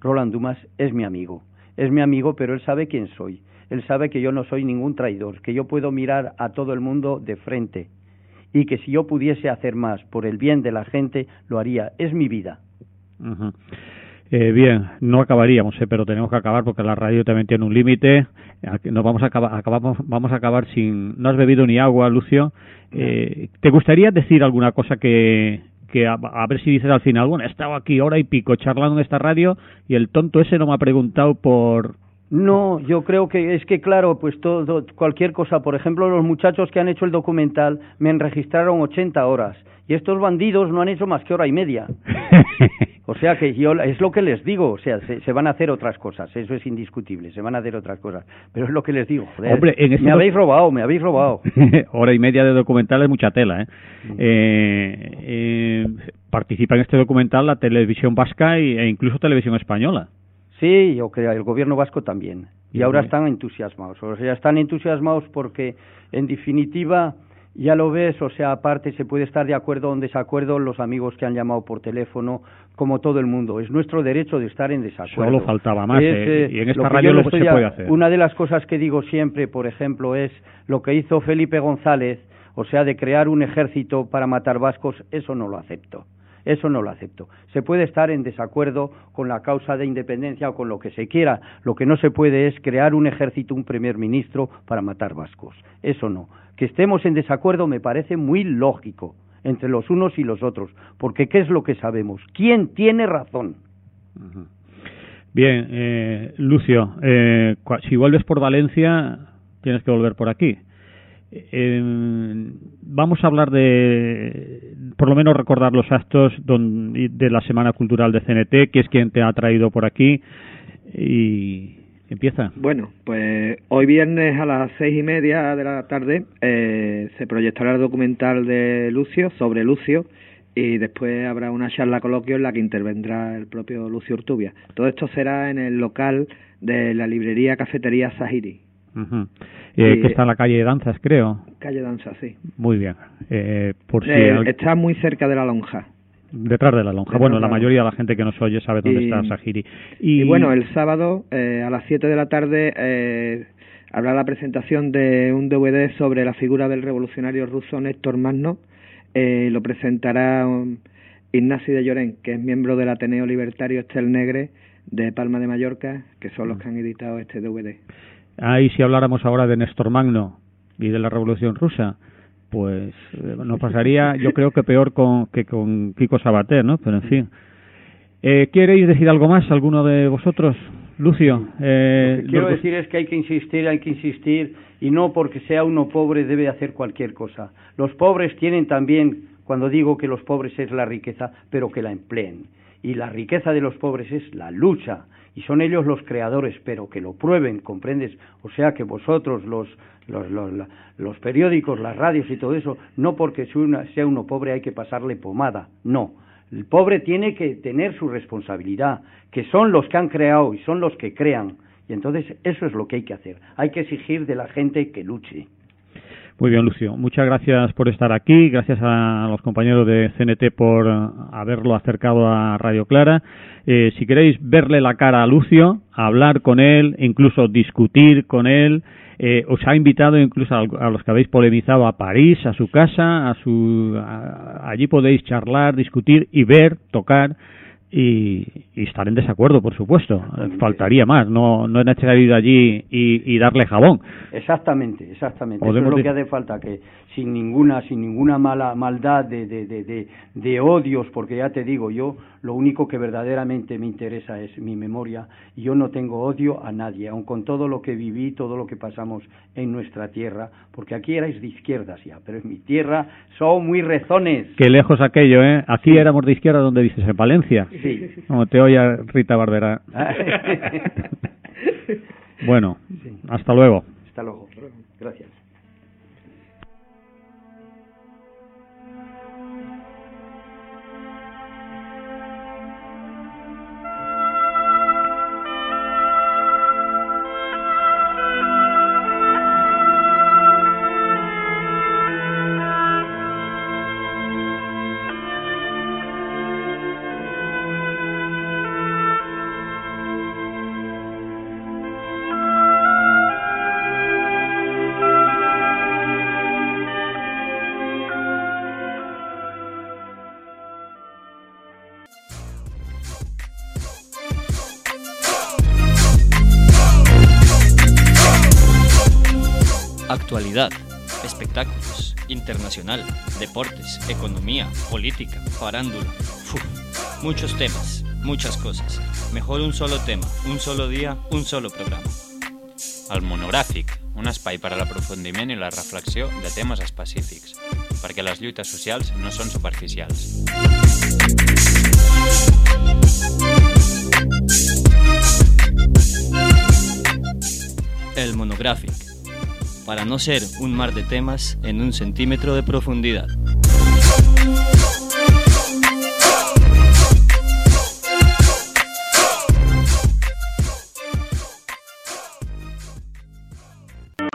[SPEAKER 4] Roland Dumas es mi amigo. Es mi amigo, pero él sabe quién soy. Él sabe que yo no soy ningún traidor, que yo puedo mirar a todo el mundo de frente y que si yo pudiese hacer más por el bien de la gente, lo haría. Es mi vida.
[SPEAKER 3] Eh, bien, no acabaríamos, eh, pero tenemos que acabar porque la radio también tiene un límite. Nos vamos a acabar, acabamos, vamos a acabar sin. No has bebido ni agua, Lucio. Eh, ¿Te gustaría decir alguna cosa que, que a, a ver si dices al final, bueno, he estado aquí hora y pico charlando en esta radio y el tonto ese no me ha preguntado por.
[SPEAKER 4] No, yo creo que es que claro, pues todo, cualquier cosa, por ejemplo, los muchachos que han hecho el documental me enregistraron 80 horas y estos bandidos no han hecho más que hora y media. O sea que yo es lo que les digo, o sea, se, se van a hacer otras cosas, eso es indiscutible, se van a hacer otras cosas, pero es lo que les digo, joder,
[SPEAKER 3] Hombre, en este
[SPEAKER 4] me habéis robado, me habéis robado.
[SPEAKER 3] hora y media de documental es mucha tela, ¿eh? Eh, eh, participa en este documental la televisión vasca e incluso televisión española.
[SPEAKER 4] Sí, yo creo, el gobierno vasco también. Y ahora están entusiasmados. O sea, están entusiasmados porque, en definitiva, ya lo ves, o sea, aparte se puede estar de acuerdo o en desacuerdo los amigos que han llamado por teléfono, como todo el mundo. Es nuestro derecho de estar en desacuerdo.
[SPEAKER 3] Solo faltaba más,
[SPEAKER 4] Es,
[SPEAKER 3] eh, y en esta
[SPEAKER 4] lo
[SPEAKER 3] radio lo se puede hacer.
[SPEAKER 4] Una de las cosas que digo siempre, por ejemplo, es lo que hizo Felipe González, o sea, de crear un ejército para matar vascos, eso no lo acepto. Eso no lo acepto. Se puede estar en desacuerdo con la causa de independencia o con lo que se quiera. Lo que no se puede es crear un ejército, un primer ministro para matar vascos. Eso no. Que estemos en desacuerdo me parece muy lógico entre los unos y los otros. Porque ¿qué es lo que sabemos? ¿Quién tiene razón?
[SPEAKER 3] Bien, eh, Lucio, eh, si vuelves por Valencia, tienes que volver por aquí. Eh, vamos a hablar de, por lo menos recordar los actos don- de la Semana Cultural de CNT, que es quien te ha traído por aquí. Y empieza.
[SPEAKER 8] Bueno, pues hoy viernes a las seis y media de la tarde eh, se proyectará el documental de Lucio sobre Lucio y después habrá una charla coloquio en la que intervendrá el propio Lucio Urtubia. Todo esto será en el local de la librería Cafetería Sahiri,
[SPEAKER 3] Eh,
[SPEAKER 8] Y-
[SPEAKER 3] que está en la calle de Danzas, creo.
[SPEAKER 8] calle Danza, sí.
[SPEAKER 3] Muy bien. Eh, por si
[SPEAKER 8] Eh,
[SPEAKER 3] al-
[SPEAKER 8] Está muy cerca de la lonja.
[SPEAKER 3] detrás de la lonja.
[SPEAKER 8] detrás
[SPEAKER 3] Bueno, la
[SPEAKER 8] la
[SPEAKER 3] mayoría de la gente que nos oye sabe dónde
[SPEAKER 8] Y-
[SPEAKER 3] está Sahiri.
[SPEAKER 8] Y, bueno, el sábado eh, a las 7 de la tarde eh, habrá la presentación de un DVD sobre la figura del revolucionario ruso Néstor Magno. Eh, lo presentará um, Ignasi de Llorén, que es miembro del Ateneo Libertario Estel Negre de Palma de Mallorca, que son los que han editado este DVD.
[SPEAKER 3] Ahí si habláramos ahora de Néstor Magno y de la Revolución Rusa, pues eh, nos pasaría, yo creo que peor con, que con Kiko Sabater, ¿no? Pero en fin. Eh, ¿Queréis decir algo más, alguno de vosotros? Lucio. Eh,
[SPEAKER 4] Lo que quiero decir es que hay que insistir, hay que insistir, y no porque sea uno pobre debe hacer cualquier cosa. Los pobres tienen también, cuando digo que los pobres es la riqueza, pero que la empleen. Y la riqueza de los pobres es la lucha, y son ellos los creadores, pero que lo prueben, ¿comprendes? O sea que vosotros, los, los, los, los periódicos, las radios y todo eso, no porque sea uno pobre hay que pasarle pomada, no. El pobre tiene que tener su responsabilidad, que son los que han creado y son los que crean. Y entonces eso es lo que hay que hacer. Hay que exigir de la gente que luche.
[SPEAKER 3] Muy bien, Lucio. Muchas gracias por estar aquí. Gracias a los compañeros de CNT por eh, haberlo acercado a Radio Clara. Eh, si queréis verle la cara a Lucio, hablar con él, incluso discutir con él, eh, os ha invitado incluso a, los que habéis polemizado a París, a su casa, a su, allí podéis charlar, discutir y ver, tocar y, y estar en desacuerdo, por supuesto. Faltaría más. No, no es necesario ir allí y, y darle jabón.
[SPEAKER 4] Exactamente, exactamente. Eso es lo que hace falta, que sin ninguna, sin ninguna mala maldad de, de, de, de, odios, porque ya te digo, yo lo único que verdaderamente me interesa es mi memoria y yo no tengo odio a nadie, aun con todo lo que viví, todo lo que pasamos en nuestra tierra, porque aquí erais de izquierdas ya, pero en mi tierra son muy rezones.
[SPEAKER 3] Qué lejos aquello, ¿eh? Aquí éramos de izquierda donde dices, en Valencia.
[SPEAKER 4] Sí.
[SPEAKER 3] Como te oye Rita Barbera. bueno, hasta luego.
[SPEAKER 4] Hasta luego.
[SPEAKER 1] Actualidad, espectáculos, internacional, deportes, economía, política, farándula. Uf, muchos temas, muchas coses. Mejor un solo tema, un solo dia, un solo programa.
[SPEAKER 2] El monogràfic, un espai per a l'aprofundiment i la reflexió de temes específics, perquè les lluites socials no són superficials.
[SPEAKER 1] El monográfico, para no ser un mar de temas en un centímetro de profundidad.